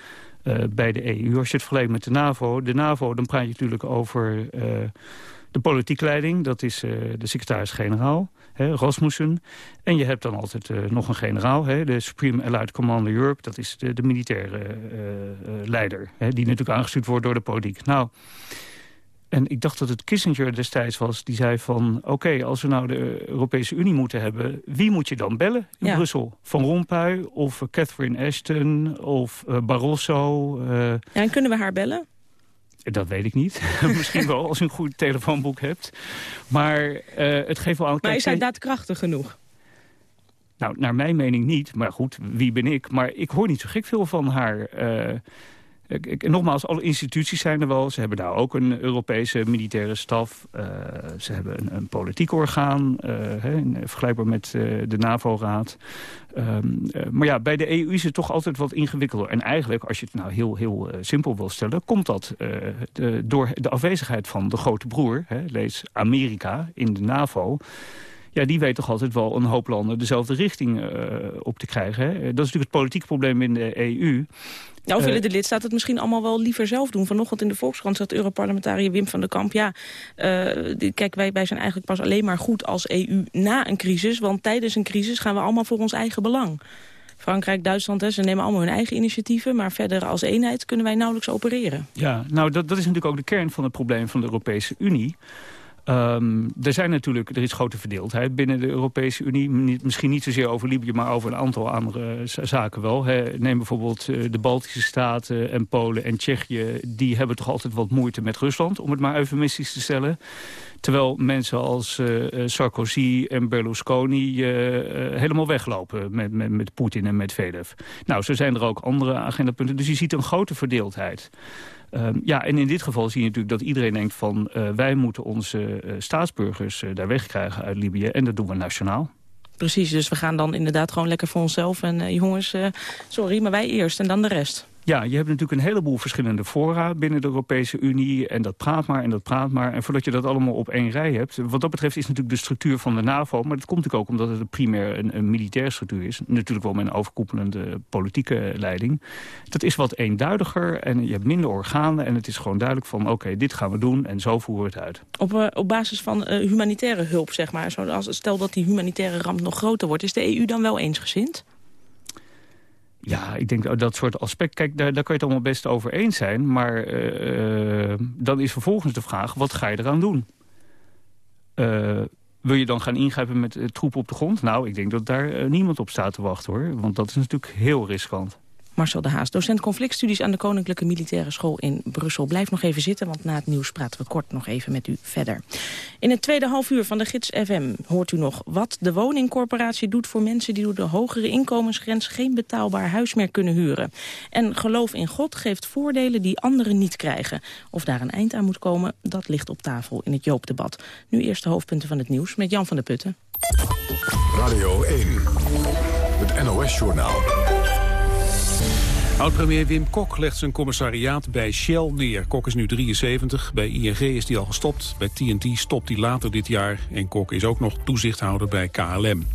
bij de EU. Als je het vergelijkt met de NAVO. De NAVO, dan praat je natuurlijk over de politieke leiding. Dat is de secretaris-generaal, Rasmussen. En je hebt dan altijd nog een generaal, hè, de Supreme Allied Commander Europe. Dat is de, de militaire leider, hè, die natuurlijk aangestuurd wordt door de politiek. Nou... En ik dacht dat het Kissinger destijds was, die zei van... oké, okay, als we nou de Europese Unie moeten hebben... wie moet je dan bellen in ja. Brussel? Van Rompuy of Catherine Ashton of uh, Barroso? Uh... Ja, en kunnen we haar bellen? Dat weet ik niet. Misschien wel, als u een goed telefoonboek hebt. Maar uh, het geeft wel aan... Maar is hij daadkrachtig genoeg? Nou, naar mijn mening niet. Maar goed, wie ben ik? Maar ik hoor niet zo gek veel van haar... Nogmaals, alle instituties zijn er wel. Ze hebben daar ook een Europese militaire staf. Uh, ze hebben een, een politiek orgaan, uh, he, vergelijkbaar met uh, de NAVO-raad. Um, maar ja, bij de EU is het toch altijd wat ingewikkelder. En eigenlijk, als je het nou heel, heel simpel wil stellen... komt dat door de afwezigheid van de grote broer, hè, lees Amerika in de NAVO ja, die weet toch altijd wel een hoop landen dezelfde richting uh, op te krijgen. Hè? Dat is natuurlijk het politieke probleem in de EU. Nou, willen de lidstaten het misschien allemaal wel liever zelf doen? Vanochtend in de Volkskrant zat Europarlementariër Wim van der Kamp. Ja, uh, kijk, wij, wij zijn eigenlijk pas alleen maar goed als EU na een crisis. Want tijdens een crisis gaan we allemaal voor ons eigen belang. Frankrijk, Duitsland, hè, ze nemen allemaal hun eigen initiatieven... maar verder als eenheid kunnen wij nauwelijks opereren. Ja, nou dat, dat is natuurlijk ook de kern van het probleem van de Europese Unie. Ehm, er, zijn natuurlijk, er is grote verdeeldheid binnen de Europese Unie. Misschien niet zozeer over Libië, maar over een aantal andere za- zaken wel. Neem bijvoorbeeld eh, de Baltische Staten en Polen en Tsjechië. Die hebben toch altijd wat moeite met Rusland, om het maar eufemistisch te stellen. Terwijl mensen als eh, eh, Sarkozy en Berlusconi helemaal weglopen met, met, met Poetin en Medvedev. Nou, zo zijn er ook andere agendapunten. Dus je ziet een grote verdeeldheid. Ehm, ja, en in dit geval zie je natuurlijk dat iedereen denkt van... eh, wij moeten onze eh, staatsburgers eh, daar wegkrijgen uit Libië. En dat doen we nationaal. Precies, dus we gaan dan inderdaad gewoon lekker voor onszelf. En jongens, sorry, maar wij eerst en dan de rest. Ja, je hebt natuurlijk een heleboel verschillende fora binnen de Europese Unie. En dat praat maar en dat praat maar. En voordat je dat allemaal op één rij hebt... wat dat betreft is natuurlijk de structuur van de NAVO... maar dat komt natuurlijk ook omdat het primair een, een militaire structuur is. Natuurlijk wel met een overkoepelende politieke leiding. Dat is wat eenduidiger en je hebt minder organen... en het is gewoon duidelijk van oké, dit gaan we doen en zo voeren we het uit. Op, eh, op basis van eh, humanitaire hulp, zeg maar. Zoals, stel dat die humanitaire ramp nog groter wordt. Is de EU dan wel eensgezind? Ja, ik denk dat soort aspect... Kijk, daar, daar kan je het allemaal best over eens zijn. Maar eh, eh, dan is vervolgens de vraag, wat ga je eraan doen? Eh, wil je dan gaan ingrijpen met troepen op de grond? Nou, ik denk dat daar niemand op staat te wachten, hoor. Want dat is natuurlijk heel riskant. Marcel de Haas, docent conflictstudies aan de Koninklijke Militaire School in Brussel. Blijf nog even zitten, want na het nieuws praten we kort nog even met u verder. In het tweede half uur van de Gids FM hoort u nog wat de woningcorporatie doet voor mensen die door de hogere inkomensgrens geen betaalbaar huis meer kunnen huren. En geloof in God geeft voordelen die anderen niet krijgen. Of daar een eind aan moet komen, dat ligt op tafel in het Joopdebat. Nu eerst de hoofdpunten van het nieuws met Jan van der Putten. Radio 1, het NOS-journaal. Oud-premier Wim Kok legt zijn commissariaat bij Shell neer. Kok is nu 73, bij ING is hij al gestopt. Bij TNT stopt hij later dit jaar. En Kok is ook nog toezichthouder bij KLM.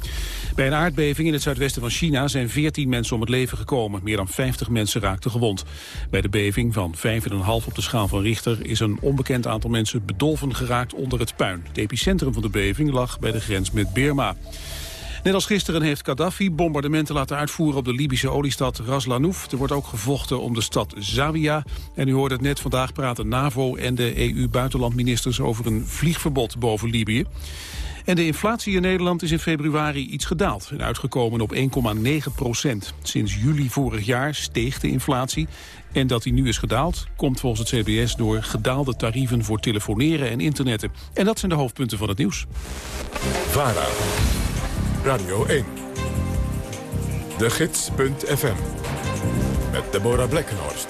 Bij een aardbeving in het zuidwesten van China zijn 14 mensen om het leven gekomen. Meer dan 50 mensen raakten gewond. Bij de beving van 5,5 op de schaal van Richter... is een onbekend aantal mensen bedolven geraakt onder het puin. Het epicentrum van de beving lag bij de grens met Birma. Net als gisteren heeft Gaddafi bombardementen laten uitvoeren op de Libische oliestad Ras Lanouf. Er wordt ook gevochten om de stad Zawiya. En u hoorde het net, vandaag praten NAVO en de EU-buitenlandministers over een vliegverbod boven Libië. En de inflatie in Nederland is in februari iets gedaald en uitgekomen op 1,9 procent. Sinds juli vorig jaar steeg de inflatie. En dat die nu is gedaald, komt volgens het CBS door gedaalde tarieven voor telefoneren en internetten. En dat zijn de hoofdpunten van het nieuws. VARA, Radio 1, de gids.fm, met Deborah Blekkenhorst.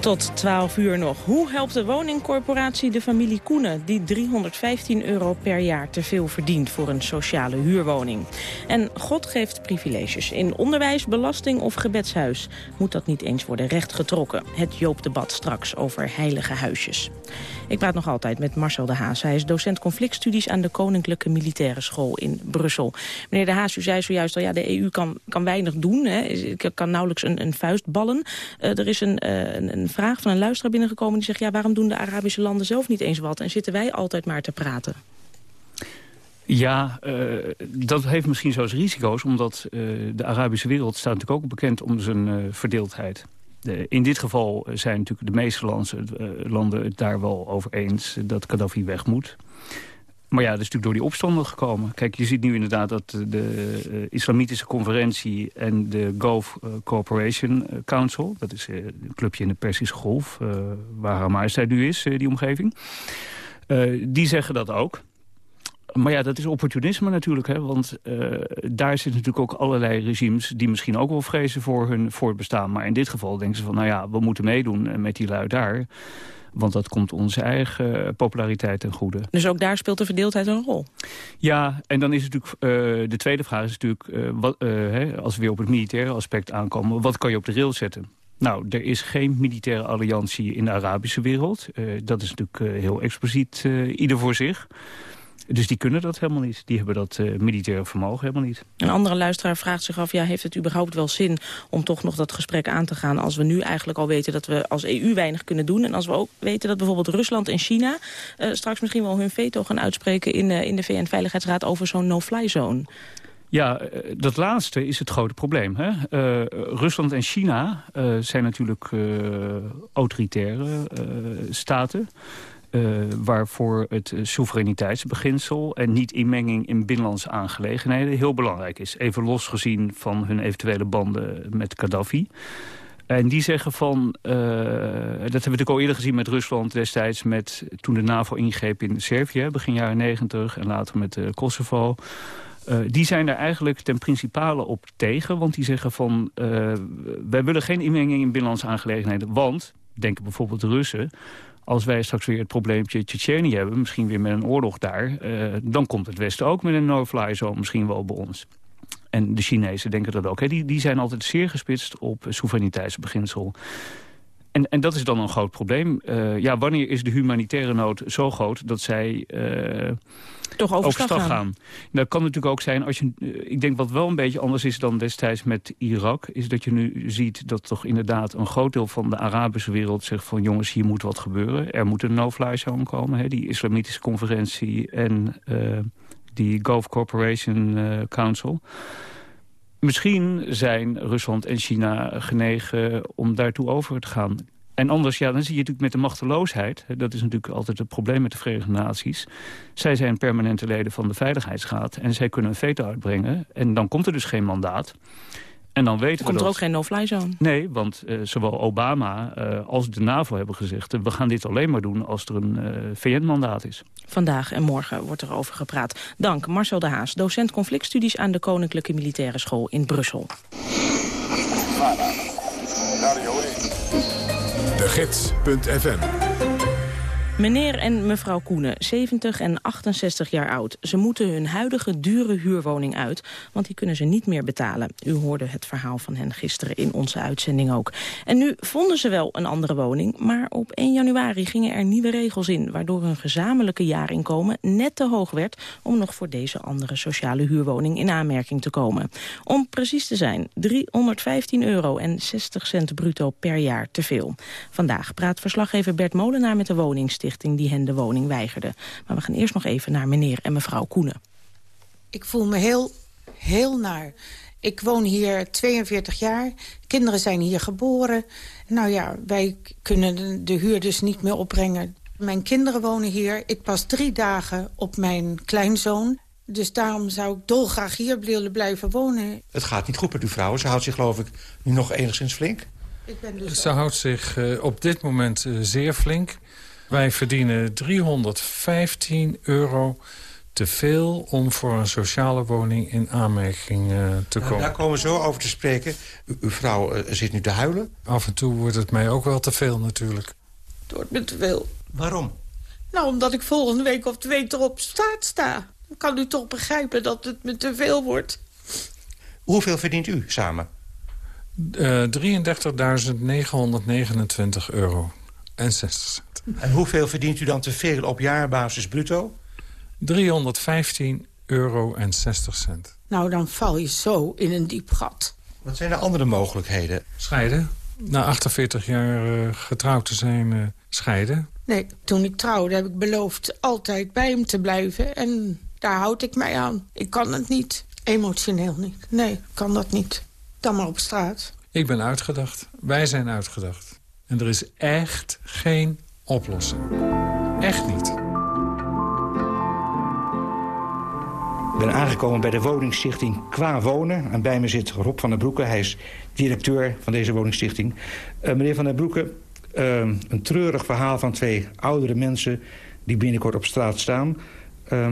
Tot 12 uur nog. Hoe helpt de woningcorporatie de familie Koenen... die 315 euro per jaar te veel verdient voor een sociale huurwoning? En God geeft privileges in onderwijs, belasting of gebedshuis. Moet dat niet eens worden rechtgetrokken? Het Joop-debat straks over heilige huisjes. Ik praat nog altijd met Marcel de Haas. Hij is docent conflictstudies aan de Koninklijke Militaire School in Brussel. Meneer de Haas, u zei zojuist al, ja, de EU kan, kan weinig doen. Hè. Ik kan nauwelijks een, een vuist ballen. Uh, er is een, uh, een vraag van een luisteraar binnengekomen die zegt... ja, waarom doen de Arabische landen zelf niet eens wat? En zitten wij altijd maar te praten? Ja, uh, dat heeft misschien zo's risico's... omdat uh, de Arabische wereld staat natuurlijk ook bekend om zijn uh, verdeeldheid. De, in dit geval zijn natuurlijk de meeste landen, landen het daar wel over eens... dat Gaddafi weg moet. Maar ja, dat is natuurlijk door die opstanden gekomen. Kijk, je ziet nu inderdaad dat de uh, Islamitische Conferentie... en de Gulf uh, Cooperation Council... dat is een clubje in de Persische Golf... waar Haar nu is, die omgeving... die zeggen dat ook. Maar ja, dat is opportunisme natuurlijk. Hè? Want daar zitten natuurlijk ook allerlei regimes... die misschien ook wel vrezen voor hun voortbestaan. Maar in dit geval denken ze van... nou ja, we moeten meedoen met die lui daar... Want dat komt onze eigen populariteit ten goede. Dus ook daar speelt de verdeeldheid een rol? Ja, en dan is het natuurlijk... Uh, de tweede vraag is natuurlijk... Uh, wat, uh, hè, als we weer op het militaire aspect aankomen... wat kan je op de rail zetten? Nou, er is geen militaire alliantie in de Arabische wereld. dat is natuurlijk heel expliciet ieder voor zich. Dus die kunnen dat helemaal niet. Die hebben dat uh, militaire vermogen helemaal niet. Een andere luisteraar vraagt zich af... Ja, heeft het überhaupt wel zin om toch nog dat gesprek aan te gaan... als we nu eigenlijk al weten dat we als EU weinig kunnen doen... en als we ook weten dat bijvoorbeeld Rusland en China... Uh, straks misschien wel hun veto gaan uitspreken... in, uh, in de VN-veiligheidsraad over zo'n no-fly zone. Ja, dat laatste is het grote probleem. Hè? Uh, Rusland en China uh, zijn natuurlijk autoritaire staten... eh, waarvoor het eh, soevereiniteitsbeginsel... en niet inmenging in binnenlandse aangelegenheden heel belangrijk is. Even losgezien van hun eventuele banden met Gaddafi. En die zeggen van, eh, dat hebben we natuurlijk al eerder gezien met Rusland destijds... Met, toen de NAVO ingreep in Servië, begin jaren negentig... en later met Kosovo... Die zijn er eigenlijk ten principale op tegen. Want die zeggen van, wij willen geen inmenging in binnenlandse aangelegenheden. Want, denken bijvoorbeeld de Russen... als wij straks weer het probleempje Tsjetsjenië hebben... misschien weer met een oorlog daar... Uh, dan komt het Westen ook met een no-fly zone misschien wel bij ons. En de Chinezen denken dat ook. Hè. Die, die zijn altijd zeer gespitst op soevereiniteitsbeginsel. En, en dat is dan een groot probleem. Uh, ja, wanneer is de humanitaire nood zo groot dat zij uh, toch overstag gaan? gaan? Dat kan natuurlijk ook zijn als je. Uh, ik denk wat wel een beetje anders is dan destijds met Irak, is dat je nu ziet dat toch inderdaad een groot deel van de Arabische wereld zegt van jongens, hier moet wat gebeuren. Er moet een no-fly zone komen. Hè, die islamitische conferentie en die Gulf Cooperation Council. Misschien zijn Rusland en China genegen om daartoe over te gaan. En anders, ja, dan zie je natuurlijk met de machteloosheid... dat is natuurlijk altijd het probleem met de Verenigde Naties... zij zijn permanente leden van de Veiligheidsraad... en zij kunnen een veto uitbrengen. En dan komt er dus geen mandaat. En dan weten Komt we er ook geen no-fly zone? Nee, want uh, zowel Obama uh, als de NAVO hebben gezegd... Uh, we gaan dit alleen maar doen als er een VN-mandaat is. Vandaag en morgen wordt er over gepraat. Dank Marcel de Haas, docent conflictstudies... aan de Koninklijke Militaire School in Brussel. De Gids.fm Meneer en mevrouw Koenen, 70 en 68 jaar oud. Ze moeten hun huidige dure huurwoning uit, want die kunnen ze niet meer betalen. U hoorde het verhaal van hen gisteren in onze uitzending ook. En nu vonden ze wel een andere woning, maar op 1 januari gingen er nieuwe regels in... waardoor hun gezamenlijke jaarinkomen net te hoog werd... om nog voor deze andere sociale huurwoning in aanmerking te komen. Om precies te zijn, 315 euro en 60 cent bruto per jaar te veel. Vandaag praat verslaggever Bert Molenaar met de woningstichting die hen de woning weigerde. Maar we gaan eerst nog even naar meneer en mevrouw Koenen. Ik voel me heel, heel naar. Ik woon hier 42 jaar. Kinderen zijn hier geboren. Nou ja, wij kunnen de huur dus niet meer opbrengen. Mijn kinderen wonen hier. Ik pas drie dagen op mijn kleinzoon. Dus daarom zou ik dolgraag hier willen blijven wonen. Het gaat niet goed met uw vrouw. Ze houdt zich geloof ik nu nog enigszins flink. Ik ben dus Ze houdt zich uh, op dit moment uh, zeer flink. Wij verdienen 315 euro te veel om voor een sociale woning in aanmerking uh, te komen. Nou, daar komen we zo over te spreken. U, uw vrouw uh, zit nu te huilen. Af en toe wordt het mij ook wel te veel natuurlijk. Het wordt me te veel. Waarom? Nou, omdat ik volgende week of twee keer op straat sta. Dan kan u toch begrijpen dat het me te veel wordt. Hoeveel verdient u samen? Uh, 33.929 euro en 60 cent. En hoeveel verdient u dan te veel op jaarbasis bruto? 315 euro en 60 cent. Nou, dan val je zo in een diep gat. Wat zijn de andere mogelijkheden? Scheiden. Na 48 jaar uh, getrouwd te zijn, uh, scheiden. Nee, toen ik trouwde heb ik beloofd altijd bij hem te blijven. En daar houd ik mij aan. Ik kan het niet. Emotioneel niet. Nee, ik kan dat niet. Dan maar op straat. Ik ben uitgedacht. Wij zijn uitgedacht. En er is echt geen oplossing. Echt niet. Ik ben aangekomen bij de woningstichting Qua Wonen. En bij me zit Rob van der Broeke. Hij is directeur van deze woningstichting. Uh, meneer van der Broeke, uh, een treurig verhaal van twee oudere mensen... die binnenkort op straat staan. Uh,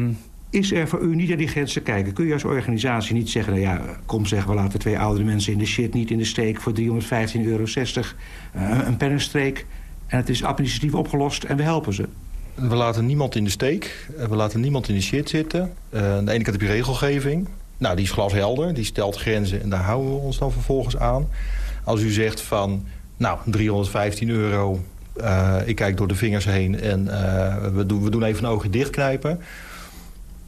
is er voor u niet aan die grenzen kijken? Kun je als organisatie niet zeggen... nou ja, kom zeg, we laten twee oudere mensen in de shit niet in de steek... voor 315,60 euro, een pennenstreek... En het is administratief opgelost en we helpen ze. We laten niemand in de steek. We laten niemand in de shit zitten. Uh, aan de ene kant heb je regelgeving. Nou, die is glashelder. Die stelt grenzen en daar houden we ons dan vervolgens aan. Als u zegt van, nou, 315 euro... Uh, ik kijk door de vingers heen en uh, we, doen, we doen even een oogje dichtknijpen...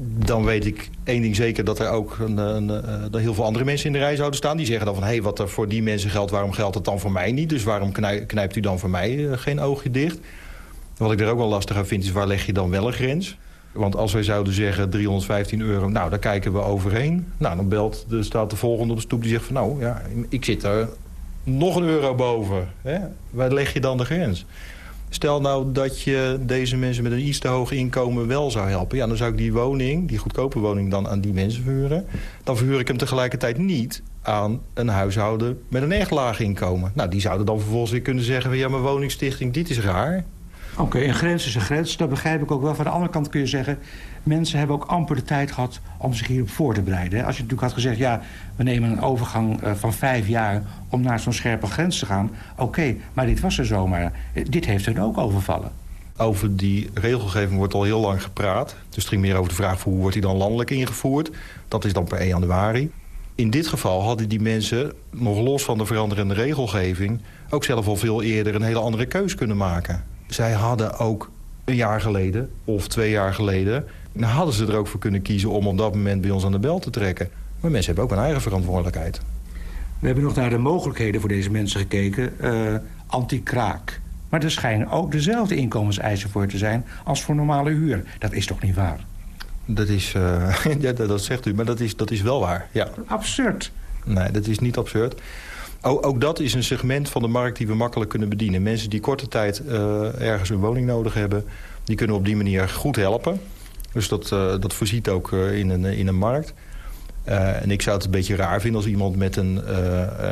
dan weet ik één ding zeker dat er ook een, een, een, heel veel andere mensen in de rij zouden staan. Die zeggen dan van, hé, hey, wat er voor die mensen geldt, waarom geldt het dan voor mij niet? Dus waarom knijpt u dan voor mij uh, geen oogje dicht? Wat ik er ook wel lastig aan vind, is waar leg je dan wel een grens? Want als wij zouden zeggen 315 euro, nou, daar kijken we overheen. Nou, dan belt, er staat de volgende op de stoep die zegt van... nou, ja, ik zit er nog een euro boven. Hè? Waar leg je dan de grens? Stel nou dat je deze mensen met een iets te hoog inkomen wel zou helpen. Ja, dan zou ik die woning, die goedkope woning, dan aan die mensen verhuren. Dan verhuur ik hem tegelijkertijd niet aan een huishouden met een echt laag inkomen. Nou, die zouden dan vervolgens weer kunnen zeggen... ja, mijn woningstichting, dit is raar. Oké, een grens is een grens. Dat begrijp ik ook wel. Van de andere kant kun je zeggen... mensen hebben ook amper de tijd gehad om zich hierop voor te bereiden. Als je natuurlijk had gezegd... ja, we nemen een overgang eh, van vijf jaar om naar zo'n scherpe grens te gaan. Oké, maar dit was er zomaar. Eh, Dit heeft hun ook overvallen. Over die regelgeving wordt al heel lang gepraat. Dus het ging meer over de vraag hoe wordt die dan landelijk ingevoerd. Dat is dan per 1 januari. In dit geval hadden die mensen, nog los van de veranderende regelgeving... ook zelf al veel eerder een hele andere keus kunnen maken. Zij hadden ook een jaar geleden of twee jaar geleden... nou hadden ze er ook voor kunnen kiezen om op dat moment bij ons aan de bel te trekken. Maar mensen hebben ook een eigen verantwoordelijkheid. We hebben nog naar de mogelijkheden voor deze mensen gekeken. eh, Anti-kraak. Maar er schijnen ook dezelfde inkomenseisen voor te zijn... als voor normale huur. Dat is toch niet waar? Dat is, eh, ja, dat, dat zegt u, maar dat is, dat is wel waar. Ja. Absurd. Nee, dat is niet absurd. Ook, dat is een segment van de markt die we makkelijk kunnen bedienen. Mensen die korte tijd eh, ergens een woning nodig hebben... die kunnen op die manier goed helpen. Dus dat, eh, dat voorziet ook eh, in, een, in een markt. En ik zou het een beetje raar vinden als iemand met een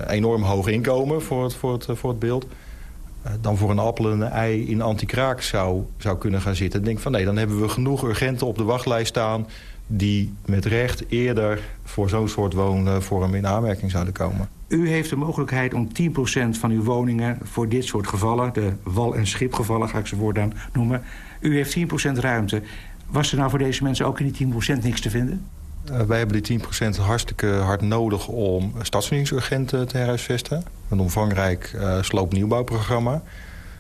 enorm hoog inkomen... voor het, voor het, voor het beeld... dan voor een appel en een ei in anti-kraak zou, zou kunnen gaan zitten. Ik denk van nee, dan hebben we genoeg urgenten op de wachtlijst staan... die met recht eerder voor zo'n soort woonvorm in aanmerking zouden komen. U heeft de mogelijkheid om 10% van uw woningen voor dit soort gevallen... de wal- en schipgevallen ga ik ze voortaan noemen... u heeft 10% ruimte. Was er nou voor deze mensen ook in die 10% niks te vinden? Eh, wij hebben die 10% hartstikke hard nodig om stadsvernieuwingsurgenten te herhuisvesten. Een omvangrijk uh, sloopnieuwbouwprogramma.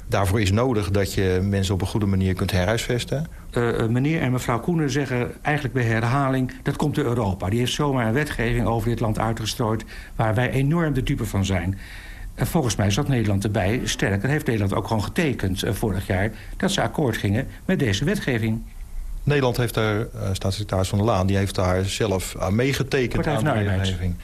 Daarvoor is nodig dat je mensen op een goede manier kunt herhuisvesten. Uh, meneer en mevrouw Koenen zeggen eigenlijk bij herhaling... dat komt door Europa. Die heeft zomaar een wetgeving over dit land uitgestrooid... waar wij enorm de dupe van zijn. En volgens mij zat Nederland erbij. Sterker heeft Nederland ook gewoon getekend uh, vorig jaar... dat ze akkoord gingen met deze wetgeving. Nederland heeft daar, uh, staatssecretaris Van der Laan... die heeft daar zelf aan meegetekend Partij aan van de wetgeving.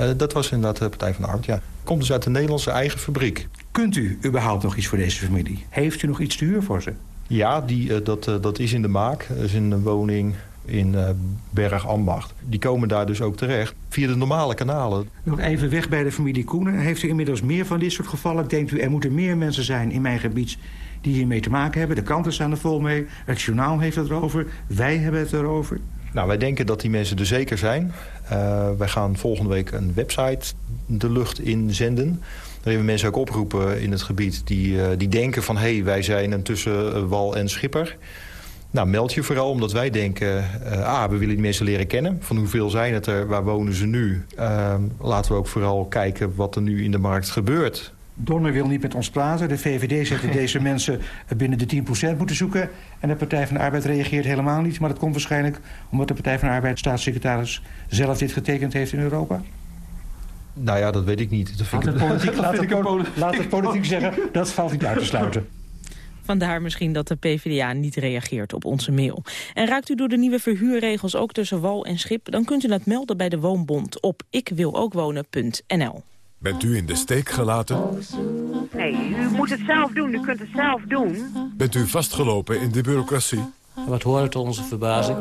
Uh, dat was inderdaad de Partij van de Arbeid, ja. Komt dus uit de Nederlandse eigen fabriek. Kunt u überhaupt nog iets voor deze familie? Heeft u nog iets te huur voor ze? Ja, die, uh, dat, uh, dat is in de maak. Dat is in een woning in uh, Berg Ambacht. Die komen daar dus ook terecht via de normale kanalen. Nog even weg bij de familie Koenen. Heeft u inmiddels meer van dit soort gevallen? Denkt u er moeten meer mensen zijn in mijn gebied die hiermee te maken hebben? De kranten staan er vol mee. Het journaal heeft het erover. Wij hebben het erover. Nou, wij denken dat die mensen er zeker zijn. Uh, wij gaan volgende week een website de lucht in zenden. Waarin we mensen ook oproepen in het gebied die, uh, die denken van... hé, hey, wij zijn een tussen wal en schipper. Nou, meld je vooral, omdat wij denken... Uh, ah, we willen die mensen leren kennen. Van hoeveel zijn het er, waar wonen ze nu? Uh, laten we ook vooral kijken wat er nu in de markt gebeurt. Donner wil niet met ons praten. De VVD zegt dat deze mensen binnen de 10% moeten zoeken. En de Partij van de Arbeid reageert helemaal niet. Maar dat komt waarschijnlijk omdat de Partij van de Arbeid... staatssecretaris zelf dit getekend heeft in Europa. Nou ja, dat weet ik niet. Dat laat, de politiek, laat, de poli laat de politiek zeggen, dat valt niet uit te sluiten. Vandaar misschien dat de PvdA niet reageert op onze mail. En raakt u door de nieuwe verhuurregels ook tussen wal en schip... dan kunt u dat melden bij de Woonbond op ikwilookwwonen.nl. Bent u in de steek gelaten? Nee, u moet het zelf doen. U kunt het zelf doen. Bent u vastgelopen in de bureaucratie? Wat hoort het tot onze verbazing?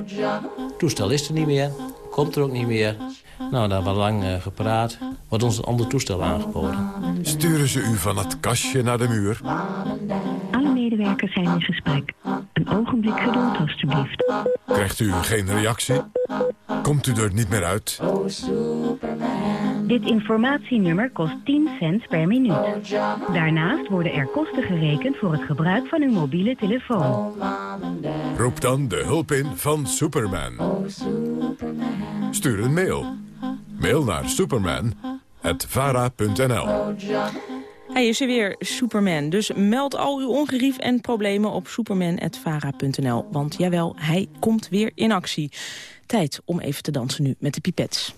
Het toestel is er niet meer. Komt er ook niet meer. Nou, daar hebben we lang uh, gepraat. Wordt ons een ander toestel aangeboden. Sturen ze u van het kastje naar de muur? Alle medewerkers zijn in gesprek. Een ogenblik geduld, alstublieft. Krijgt u geen reactie? Komt u er niet meer uit? Dit informatienummer kost 10 cent per minuut. Daarnaast worden er kosten gerekend voor het gebruik van uw mobiele telefoon. Roep dan de hulp in van Superman. Stuur een mail. Mail naar superman.vara.nl Hij is er weer, Superman. Dus meld al uw ongerief en problemen op superman.vara.nl. Want jawel, hij komt weer in actie. Tijd om even te dansen nu met de pipets.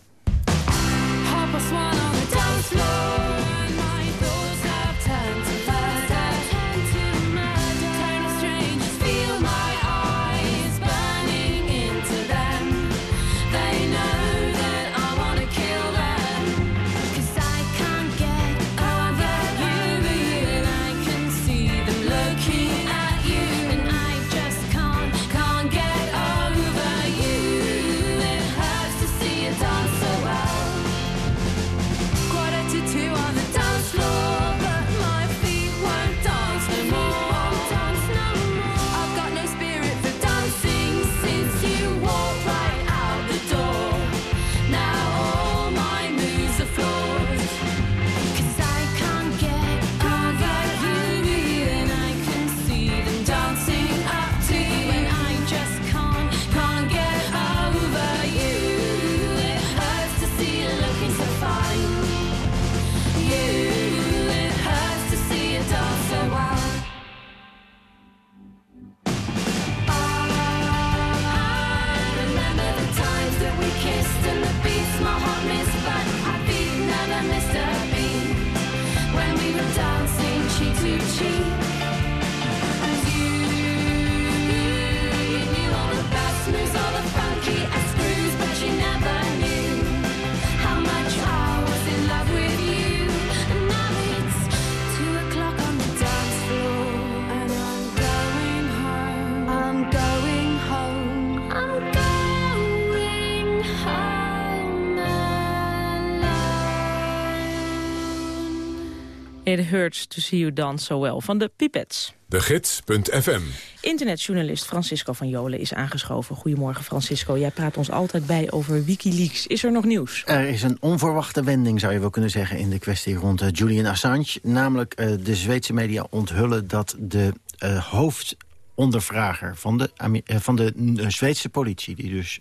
Hurts to see you dance so well van de Pipettes. De Gids.fm. Internetjournalist Francisco van Jolen is aangeschoven. Goedemorgen Francisco, jij praat ons altijd bij over Wikileaks. Is er nog nieuws? Er is een onverwachte wending, zou je wel kunnen zeggen... in de kwestie rond eh, Julian Assange. Namelijk, uh, de Zweedse media onthullen dat de uh, hoofdondervrager van de, van de Zweedse politie... die dus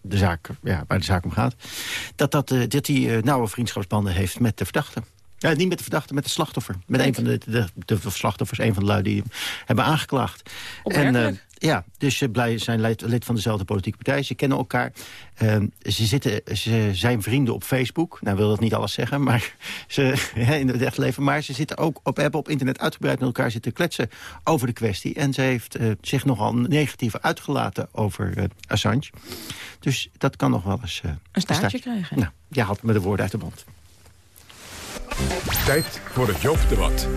de zaak, ja, waar de zaak om gaat... dat, dat, dat hij nauwe vriendschapsbanden heeft met de verdachte. Ja, niet met de verdachte, met de slachtoffer. Met een van de, de, de, slachtoffers, een van de lui die hem hebben aangeklaagd. En, uh, ja, dus ze blij zijn lid, lid, van dezelfde politieke partij. Ze kennen elkaar. Uh, ze, zitten, ze zijn vrienden op Facebook. Nou wil dat niet alles zeggen, maar ze, in het echt leven. Maar ze zitten ook op, hebben op internet uitgebreid met elkaar zitten kletsen over de kwestie. En ze heeft uh, zich nogal negatief uitgelaten over uh, Assange. Dus dat kan nog wel eens... een staartje krijgen. Nou, jij had me de woorden uit de mond. Tijd voor het Joop-debat.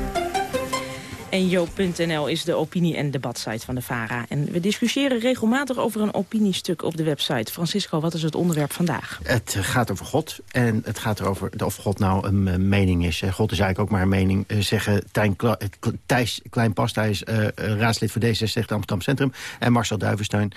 En Joop.nl is de opinie- en debatsite van de VARA. En we discussiëren regelmatig over een opiniestuk op de website. Francisco, wat is het onderwerp vandaag? Het gaat over God. En het gaat erover of God nou een uh, mening is. God is eigenlijk ook maar een mening. Uh, zeggen Tijn Thijs Kleinpast, hij is raadslid voor D66 Amsterdam Centrum. En Marcel Duivenstein,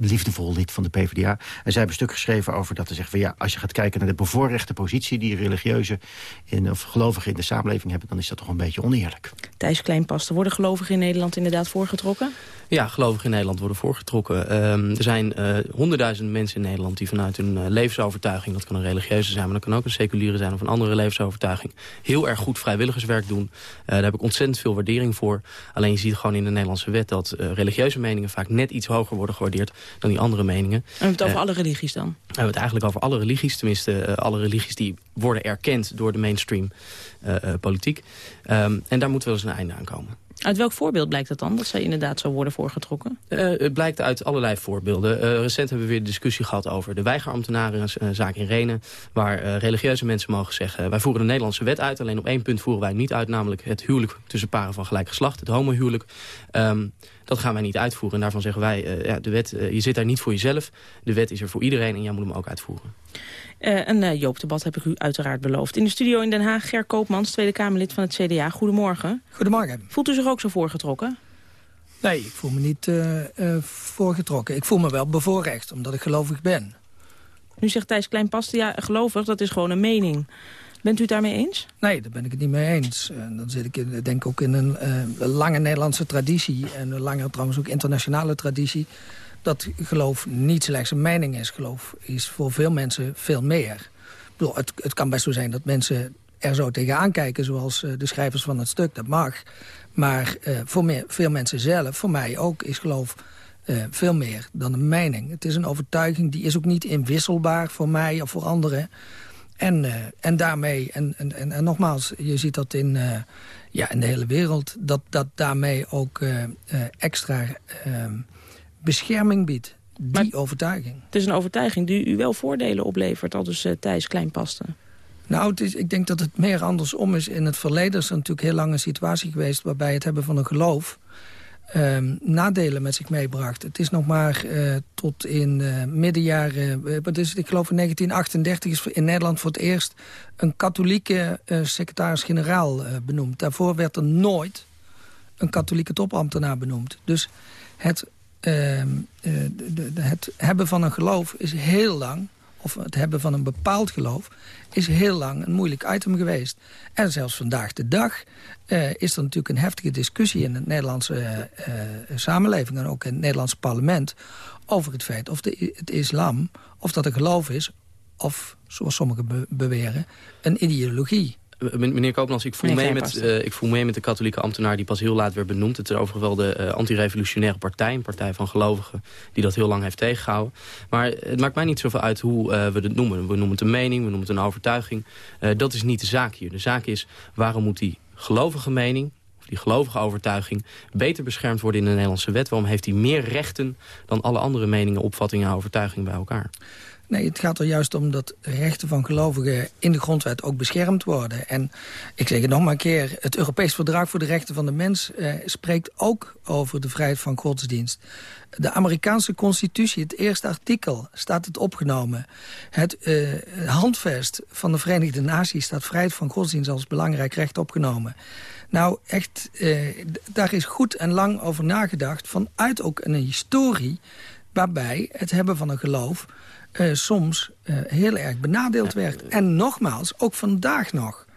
liefdevol lid van de PvdA. En zij hebben een stuk geschreven over dat ze zeggen... Van, ja, als je gaat kijken naar de bevoorrechte positie... die religieuze in, of gelovigen in de samenleving hebben... dan is dat toch een beetje oneerlijk. Thijs Kleinpaste, worden gelovigen in Nederland inderdaad voorgetrokken? Ja, gelovigen in Nederland worden voorgetrokken. Um, er zijn uh, honderdduizenden mensen in Nederland die vanuit hun uh, levensovertuiging... dat kan een religieuze zijn, maar dat kan ook een seculiere zijn... of een andere levensovertuiging, heel erg goed vrijwilligerswerk doen. Uh, daar heb ik ontzettend veel waardering voor. Alleen je ziet gewoon in de Nederlandse wet... dat religieuze meningen vaak net iets hoger worden gewaardeerd dan die andere meningen. En we hebben het over alle religies dan? We hebben het eigenlijk over alle religies. Tenminste, alle religies die worden erkend door de mainstream politiek. Um, en daar moet wel eens een einde aan komen. Uit welk voorbeeld blijkt dat dan, dat zij inderdaad zo worden voorgetrokken? Uh, het blijkt uit allerlei voorbeelden. Uh, recent hebben we weer de discussie gehad over de weigerambtenarenzaak in Renen... waar uh, religieuze mensen mogen zeggen... wij voeren de Nederlandse wet uit, alleen op één punt voeren wij niet uit... namelijk het huwelijk tussen paren van gelijk geslacht, het homohuwelijk. Um, dat gaan wij niet uitvoeren. En daarvan zeggen wij, ja, de wet, je zit daar niet voor jezelf. De wet is er voor iedereen en jij moet hem ook uitvoeren. Uh, een uh, Joop-debat heb ik u uiteraard beloofd. In de studio in Den Haag, Ger Koopmans, Tweede Kamerlid van het CDA. Goedemorgen. Goedemorgen. Voelt u zich ook zo voorgetrokken? Nee, ik voel me niet uh, voorgetrokken. Ik voel me wel bevoorrecht, omdat ik gelovig ben. Nu zegt Thijs Kleinpaste, ja, gelovig, dat is gewoon een mening. Bent u het daarmee eens? Nee, daar ben ik het niet mee eens. dan zit ik in, denk ook in een, een lange Nederlandse traditie... en een lange trouwens ook internationale traditie dat geloof niet slechts een mening is. Geloof is voor veel mensen veel meer. Ik bedoel, het, het kan best zo zijn dat mensen er zo tegenaan kijken... zoals uh, de schrijvers van het stuk, dat mag. Maar uh, voor veel mensen zelf, voor mij ook, is geloof uh, veel meer dan een mening. Het is een overtuiging, die is ook niet inwisselbaar voor mij of voor anderen. En, en daarmee, en, en, en, nogmaals, je ziet dat in, ja, in de hele wereld... dat, dat daarmee ook extra ehm, bescherming biedt. Die maar overtuiging. Het is een overtuiging die u wel voordelen oplevert, al dus uh, Thijs Kleinpasten. Nou, het is, ik denk dat het meer andersom is. In het verleden is er natuurlijk heel lang een situatie geweest... waarbij het hebben van een geloof um, nadelen met zich meebracht. Het is nog maar uh, tot in uh, middenjaren... Uh, het, ik geloof in 1938 is in Nederland voor het eerst... een katholieke secretaris-generaal benoemd. Daarvoor werd er nooit een katholieke topambtenaar benoemd. Dus het de, de, het hebben van een geloof is heel lang... of het hebben van een bepaald geloof... is heel lang een moeilijk item geweest. En zelfs vandaag de dag uh, is er natuurlijk een heftige discussie... in de Nederlandse uh, samenleving en ook in het Nederlandse parlement... over het feit of de, het islam, of dat een geloof is... of, zoals sommigen be beweren, een ideologie meneer Koopmans, ik voel, mee met, uh, ik voel mee met de katholieke ambtenaar die pas heel laat werd benoemd. Het is overigens wel de uh, antirevolutionaire partij, een partij van gelovigen die dat heel lang heeft tegengehouden. Maar het maakt mij niet zoveel uit hoe uh, we het noemen. We noemen het een mening, we noemen het een overtuiging. dat is niet de zaak hier. De zaak is, waarom moet die gelovige mening, die gelovige overtuiging beter beschermd worden in de Nederlandse wet? Waarom heeft hij meer rechten dan alle andere meningen, opvattingen en overtuigingen bij elkaar? Nee, het gaat er juist om dat rechten van gelovigen in de grondwet ook beschermd worden. En ik zeg het nog maar een keer, het Europees Verdrag voor de Rechten van de Mens eh, spreekt ook over de vrijheid van godsdienst. De Amerikaanse constitutie, het eerste artikel, staat het opgenomen. Het eh, handvest van de Verenigde Naties staat vrijheid van godsdienst als belangrijk recht opgenomen. Nou, echt, eh, daar is goed en lang over nagedacht... vanuit ook een historie waarbij het hebben van een geloof... eh, soms eh, heel erg benadeeld werd. En nogmaals, ook vandaag nog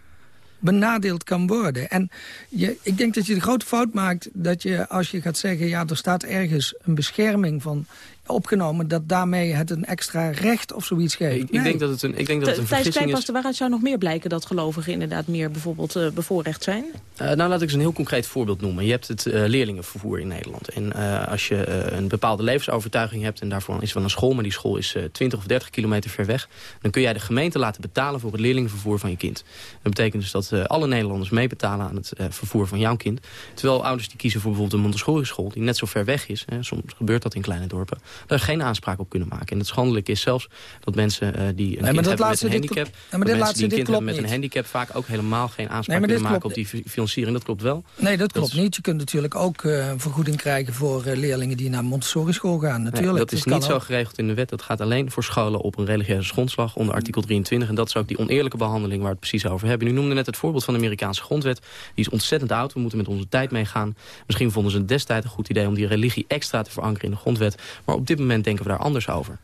benadeeld kan worden. En je, ik denk dat je de grote fout maakt dat je als je gaat zeggen... ja, er staat ergens een bescherming van opgenomen... dat daarmee het een extra recht of zoiets geeft. Ik, ik denk dat het een, ik denk dat het een Thijs vergissing is. Waaruit zou nog meer blijken dat gelovigen inderdaad meer bijvoorbeeld eh, bevoorrecht zijn? Eh, nou, laat ik eens een heel concreet voorbeeld noemen. Je hebt het eh, leerlingenvervoer in Nederland. En eh, als je eh, een bepaalde levensovertuiging hebt... en daarvoor is wel een school, maar die school is eh 20 of 30 kilometer ver weg... dan kun jij de gemeente laten betalen voor het leerlingenvervoer van je kind. Dat betekent dus dat eh, alle Nederlanders meebetalen aan het eh, vervoer van jouw kind. Terwijl ouders die kiezen voor bijvoorbeeld een Montessori school... die net zo ver weg is, hè, soms gebeurt dat in kleine dorpen... daar geen aanspraak op kunnen maken. En het schandelijk is zelfs dat mensen eh, die een kind hebben met een handicap... maar dit mensen die een kind hebben met een handicap... vaak ook helemaal geen aanspraak kunnen maken op die fi- financiering. Dat klopt wel. Nee, dat klopt is- niet. Je kunt natuurlijk ook eh, vergoeding krijgen voor eh, leerlingen die naar Montessori school gaan. Natuurlijk. dat is niet zo geregeld in de wet. Dat gaat alleen voor scholen op een religieuze grondslag onder artikel 23. En dat is ook die oneerlijke behandeling waar we het precies over hebben. U noemde net het voorbeeld van de Amerikaanse grondwet. Die is ontzettend oud. We moeten met onze tijd meegaan. Misschien vonden ze het destijds een goed idee om die religie extra te verankeren in de grondwet. Maar op dit moment denken we daar anders over.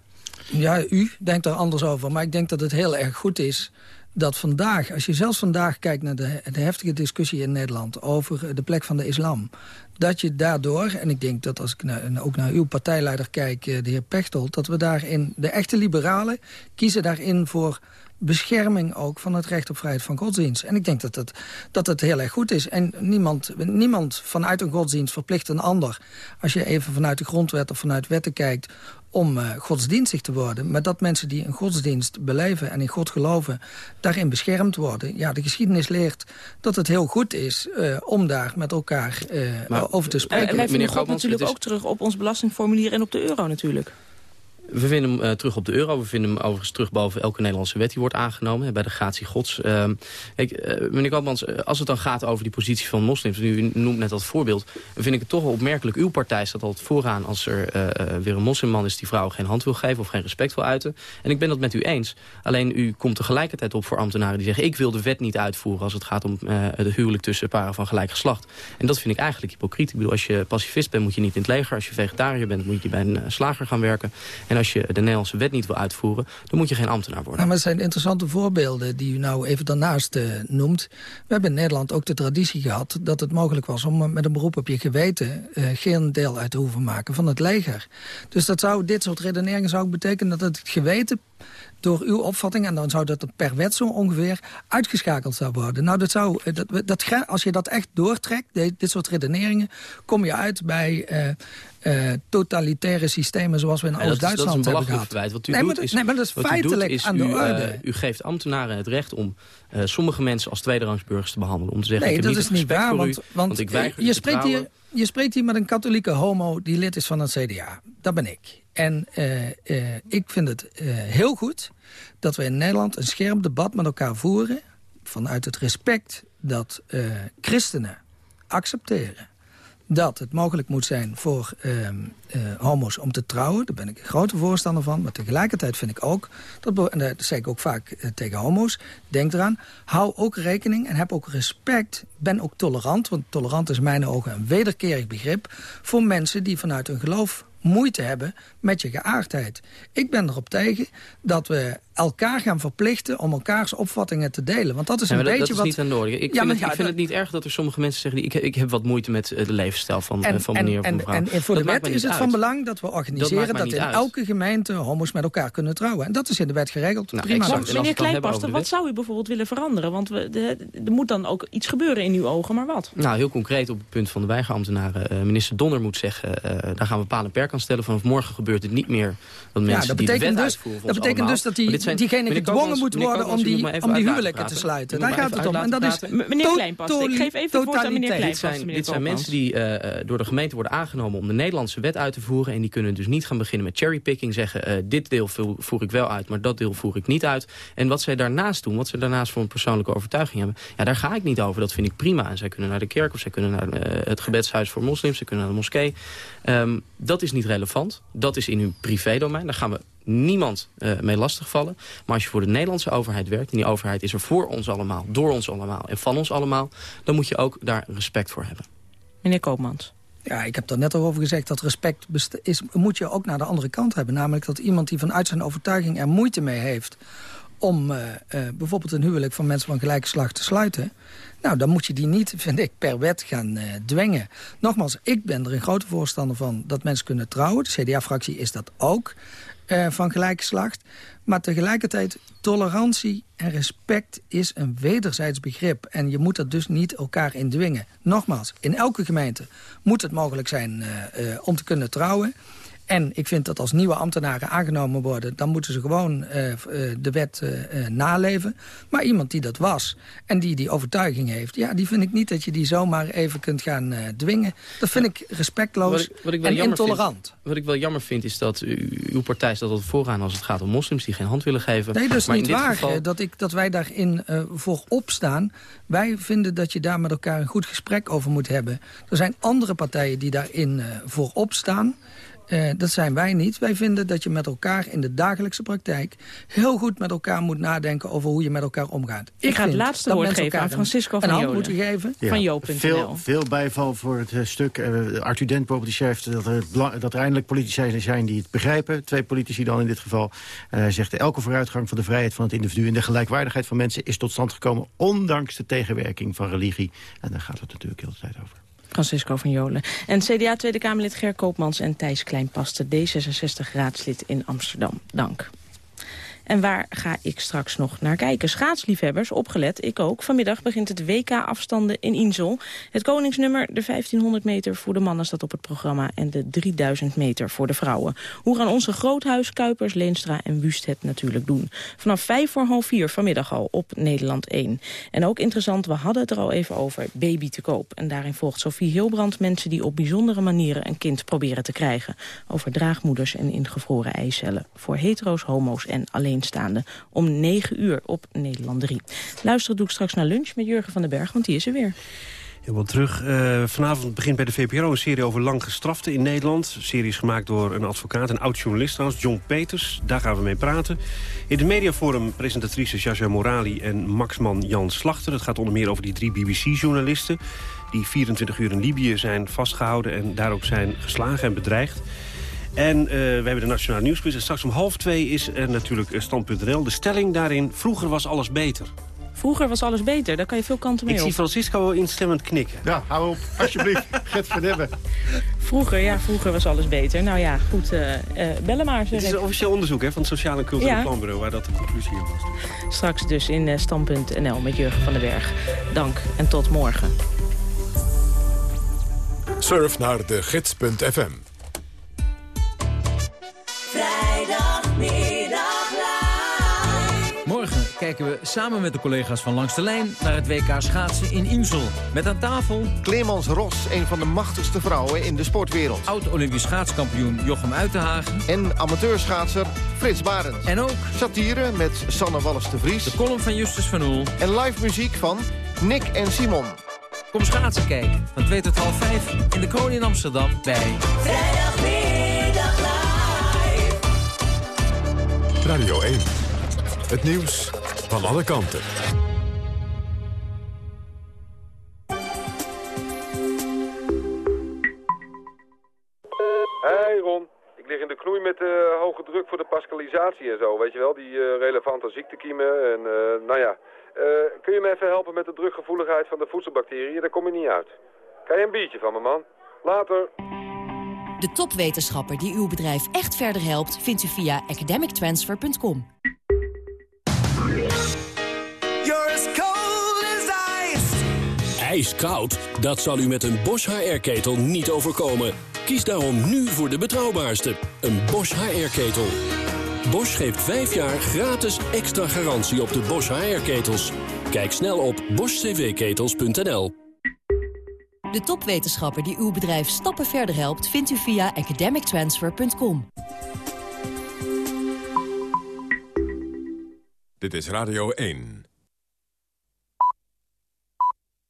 Ja, u denkt er anders over. Maar ik denk dat het heel erg goed is dat vandaag, als je zelfs vandaag kijkt naar de, de heftige discussie in Nederland over de plek van de islam, dat je daardoor, en ik denk dat als ik ook naar uw partijleider kijk, eh, de heer Pechtold, dat we daarin, de echte liberalen, kiezen daarin voor bescherming ook van het recht op vrijheid van godsdienst. En ik denk dat het, dat het heel erg goed is. En niemand, niemand vanuit een godsdienst verplicht een ander... als je even vanuit de grondwet of vanuit wetten kijkt om eh, godsdienstig te worden. Maar dat mensen die een godsdienst beleven en in God geloven... daarin beschermd worden. Ja, de geschiedenis leert dat het heel goed is eh, om daar met elkaar eh, Maar, over te En, spreken. en wij vinden God natuurlijk ook terug op ons belastingformulier en op de euro natuurlijk. We vinden hem eh, terug op de euro. We vinden hem overigens terug boven elke Nederlandse wet die wordt aangenomen. Bij de gratie gods. Ehm, eh, meneer Koopmans, eh, als het dan gaat over die positie van moslims. U noemt net dat voorbeeld. Dan vind ik het toch wel opmerkelijk. Uw partij staat altijd vooraan als er weer een moslimman is... die vrouwen geen hand wil geven of geen respect wil uiten. En ik ben dat met u eens. Alleen u komt tegelijkertijd op voor ambtenaren die zeggen... ik wil de wet niet uitvoeren als het gaat om het huwelijk tussen paren van gelijk geslacht. En dat vind ik eigenlijk hypocriet. Ik bedoel, als je pacifist bent moet je niet in het leger. Als je vegetariër bent moet je bij een slager gaan werken. En als je de Nederlandse wet niet wil uitvoeren... dan moet je geen ambtenaar worden. Nou, maar het zijn interessante voorbeelden die u nou even daarnaast eh, noemt. We hebben in Nederland ook de traditie gehad dat het mogelijk was... om eh, met een beroep op je geweten eh, geen deel uit te hoeven maken van het leger. Dus dat zou, dit soort redeneringen zou betekenen dat het geweten door uw opvatting, en dan zou dat per wet zo ongeveer uitgeschakeld zou worden. Nou, dat zou, dat, als je dat echt doortrekt, dit soort redeneringen, kom je uit bij eh, totalitaire systemen zoals we in Oost-Duitsland hebben gehad. verwijt. Wat u nee, doet maar, dat- is, nee, maar dat is feitelijk is aan de u, eh, orde. u geeft ambtenaren het recht om eh, sommige mensen als tweederangsburgers te behandelen. Om te zeggen, Nee, ik heb dat niet is niet waar, want, u, want, ik weiger je, spreekt hier, je spreekt hier met een katholieke homo die lid is van het CDA. Dat ben ik. En ik vind het heel goed dat we in Nederland een scherp debat met elkaar voeren... vanuit het respect dat christenen accepteren dat het mogelijk moet zijn voor ehm, eh, homo's om te trouwen. Daar ben ik een grote voorstander van. Maar tegelijkertijd vind ik ook, dat, en dat zeg ik ook vaak eh, tegen homo's... denk eraan, hou ook rekening en heb ook respect. Ben ook tolerant, want tolerant is in mijn ogen een wederkerig begrip... voor mensen die vanuit hun geloof moeite hebben met je geaardheid. Ik ben erop tegen dat we elkaar gaan verplichten om elkaars opvattingen te delen. Want dat is Ja, een dat, beetje dat is wat... niet aan de orde. Ik, Ja, vind, maar het, ja, ik vind dat- het niet erg dat er sommige mensen zeggen... die, ik, ik heb wat moeite met eh, de levensstijl van, eh, En, van en, meneer of en, mevrouw. en, en voor Dat de maakt wet mij is het uit. van belang dat we organiseren... dat, in uit. elke gemeente homo's met elkaar kunnen trouwen. En dat is in de wet geregeld. Nou, Prima. we Meneer de wat zou u bijvoorbeeld willen veranderen? Want we, de- er moet dan ook iets gebeuren in uw ogen, maar wat? Nou, heel concreet op het punt van de weigerambtenaren. eh, minister Donner moet zeggen, eh, daar gaan we palen en perken kan stellen... vanaf morgen gebeurt het niet meer dat mensen dat die de betekent wet dus, uitvoeren... Dat betekent dus dat die, zijn, diegene gedwongen moet worden om die, om die huwelijken te sluiten. Daar gaat het om. En dat is. Meneer Kleinpast, ik geef even het woord aan meneer Dit Kleinpast. dit zijn mensen die eh, door de gemeente worden aangenomen om de Nederlandse wet uit te voeren. En die kunnen dus niet gaan beginnen met cherrypicking. Zeggen, eh, dit deel voer, ik wel uit, maar dat deel voer ik niet uit. En wat zij daarnaast doen, wat ze daarnaast voor een persoonlijke overtuiging hebben. Ja, daar ga ik niet over. Dat vind ik prima. En zij kunnen naar de kerk of zij kunnen naar eh, het gebedshuis voor moslims. Ze kunnen naar de moskee. Ehm, dat is niet relevant. Dat is in hun privédomein. Daar gaan we niemand eh, mee lastigvallen. Maar als je voor de Nederlandse overheid werkt... en die overheid is er voor ons allemaal, door ons allemaal en van ons allemaal... dan moet je ook daar respect voor hebben. Meneer Koopmans. Ja, ik heb er net al over gezegd dat respect is, moet je ook naar de andere kant hebben. Namelijk dat iemand die vanuit zijn overtuiging er moeite mee heeft... om eh, eh, bijvoorbeeld een huwelijk van mensen van gelijke slag te sluiten... nou, dan moet je die niet, vind ik, per wet gaan eh, dwingen. Nogmaals, ik ben er een grote voorstander van dat mensen kunnen trouwen. De CDA-fractie is dat ook eh, van gelijke slacht. Maar tegelijkertijd, tolerantie en respect is een wederzijds begrip. En je moet er dus niet elkaar in dwingen. Nogmaals, in elke gemeente moet het mogelijk zijn eh, om te kunnen trouwen. En ik vind dat als nieuwe ambtenaren aangenomen worden... dan moeten ze gewoon eh, eh, de wet eh, naleven. Maar iemand die dat was en die die overtuiging heeft... ja, die vind ik niet dat je die zomaar even kunt gaan dwingen. Dat vind ik respectloos Wat ik, wat ik wel en intolerant. Vind, wat ik wel jammer vind is dat u, uw partij staat altijd vooraan als het gaat om moslims die geen hand willen geven. Nee, dat is maar niet waar geval- dat, ik, dat wij daarin voor opstaan. Wij vinden dat je daar met elkaar een goed gesprek over moet hebben. Er zijn andere partijen die daarin voor opstaan. Eh, dat zijn wij niet. Wij vinden dat je met elkaar in de dagelijkse praktijk... heel goed met elkaar moet nadenken over hoe je met elkaar omgaat. Ik ga het vind laatste dat woord mensen geven aan elkaar een- Francisco van moeten geven. Van Joop.nl. Veel, veel bijval voor het eh, stuk. Eh, Arthur Dent bijvoorbeeld die schrijft dat er, dat er eindelijk politici zijn die het begrijpen. Twee politici dan in dit geval. Eh, Hij zegt elke vooruitgang van de vrijheid van het individu... en de gelijkwaardigheid van mensen is tot stand gekomen... ondanks de tegenwerking van religie. En daar gaat het natuurlijk heel de tijd over. Francisco van Jolen. En CDA Tweede Kamerlid Ger Koopmans en Thijs Kleinpaste, D66-raadslid in Amsterdam. Dank. En waar ga ik straks nog naar kijken? Schaatsliefhebbers, opgelet, ik ook. Vanmiddag begint het WK-afstanden in Insel. Het koningsnummer, de 1500 meter voor de mannen staat op het programma... en de 3000 meter voor de vrouwen. Hoe gaan onze Groothuis, Kuipers, Leenstra en Wust het natuurlijk doen? Vanaf vijf voor half vier vanmiddag al op Nederland 1. En ook interessant, we hadden het er al even over, baby te koop. En daarin volgt Sophie Hilbrand mensen die op bijzondere manieren... een kind proberen te krijgen. Over draagmoeders en ingevroren eicellen. Voor hetero's, homo's en Om 9 uur op Nederland 3. Luisteren doe ik straks naar lunch met Jurgen van den Berg, want die is er weer. Helemaal terug. Eh, vanavond begint bij de VPRO een serie over lang gestraften in Nederland. De serie is gemaakt door een advocaat, een oud-journalist trouwens, John Peters. Daar gaan we mee praten. In het mediaforum presentatrice Jaja Morali en Maxman Jan Slachter. Het gaat onder meer over die drie BBC-journalisten... die 24 uur in Libië zijn vastgehouden en daar ook zijn geslagen en bedreigd. En eh, we hebben de Nationale Nieuwsquiz. En straks om half twee is er natuurlijk eh, stand.nl. De stelling daarin, vroeger was alles beter. Vroeger was alles beter, daar kan je veel kanten mee Ik op. zie Francisco instemmend knikken. Ja, hou op, alsjeblieft. Gert van Debben. Vroeger, ja, vroeger was alles beter. Nou ja, goed, eh eh, bellen maar, Het is een officieel onderzoek hè, van het Sociaal en Cultureel Ja. Planbureau... waar dat de conclusie in was. Straks dus in eh, stand.nl met Jurgen van den Berg. Dank en tot morgen. Surf naar de gids.fm. kijken we samen met de collega's van Langs de Lijn naar het WK schaatsen in Insel. Met aan tafel... Clemens Ros, een van de machtigste vrouwen in de sportwereld. Oud-Olympisch schaatskampioen Jochem Uitenhagen. En amateurschaatser Frits Barend. En ook... Satire met Sanne Wallis de Vries. De column van Justus van Oel. En live muziek van Nick en Simon. Kom schaatsen kijken. Van 2 tot half 5 in de Kroon in Amsterdam bij... Vrijdagmiddag live. Radio 1. Het nieuws van alle kanten. Hey Ron, ik lig in de knoei met eh, hoge druk voor de pascalisatie en zo, weet je wel, die eh, relevante ziektekiemen en eh, nou ja. Eh, kun je me even helpen met de drukgevoeligheid van de voedselbacteriën? Daar kom je niet uit. Kan je een biertje van me, man? Later. De topwetenschapper die uw bedrijf echt verder helpt... vindt u via academictransfer.com. Ijskoud? Dat zal u met een Bosch HR-ketel niet overkomen. Kies daarom nu voor de betrouwbaarste, een Bosch HR-ketel. Bosch geeft 5 jaar gratis extra garantie op de Bosch HR-ketels. Kijk snel op boschcvketels.nl. De topwetenschapper die uw bedrijf stappen verder helpt... vindt u via academictransfer.com. Dit is Radio 1.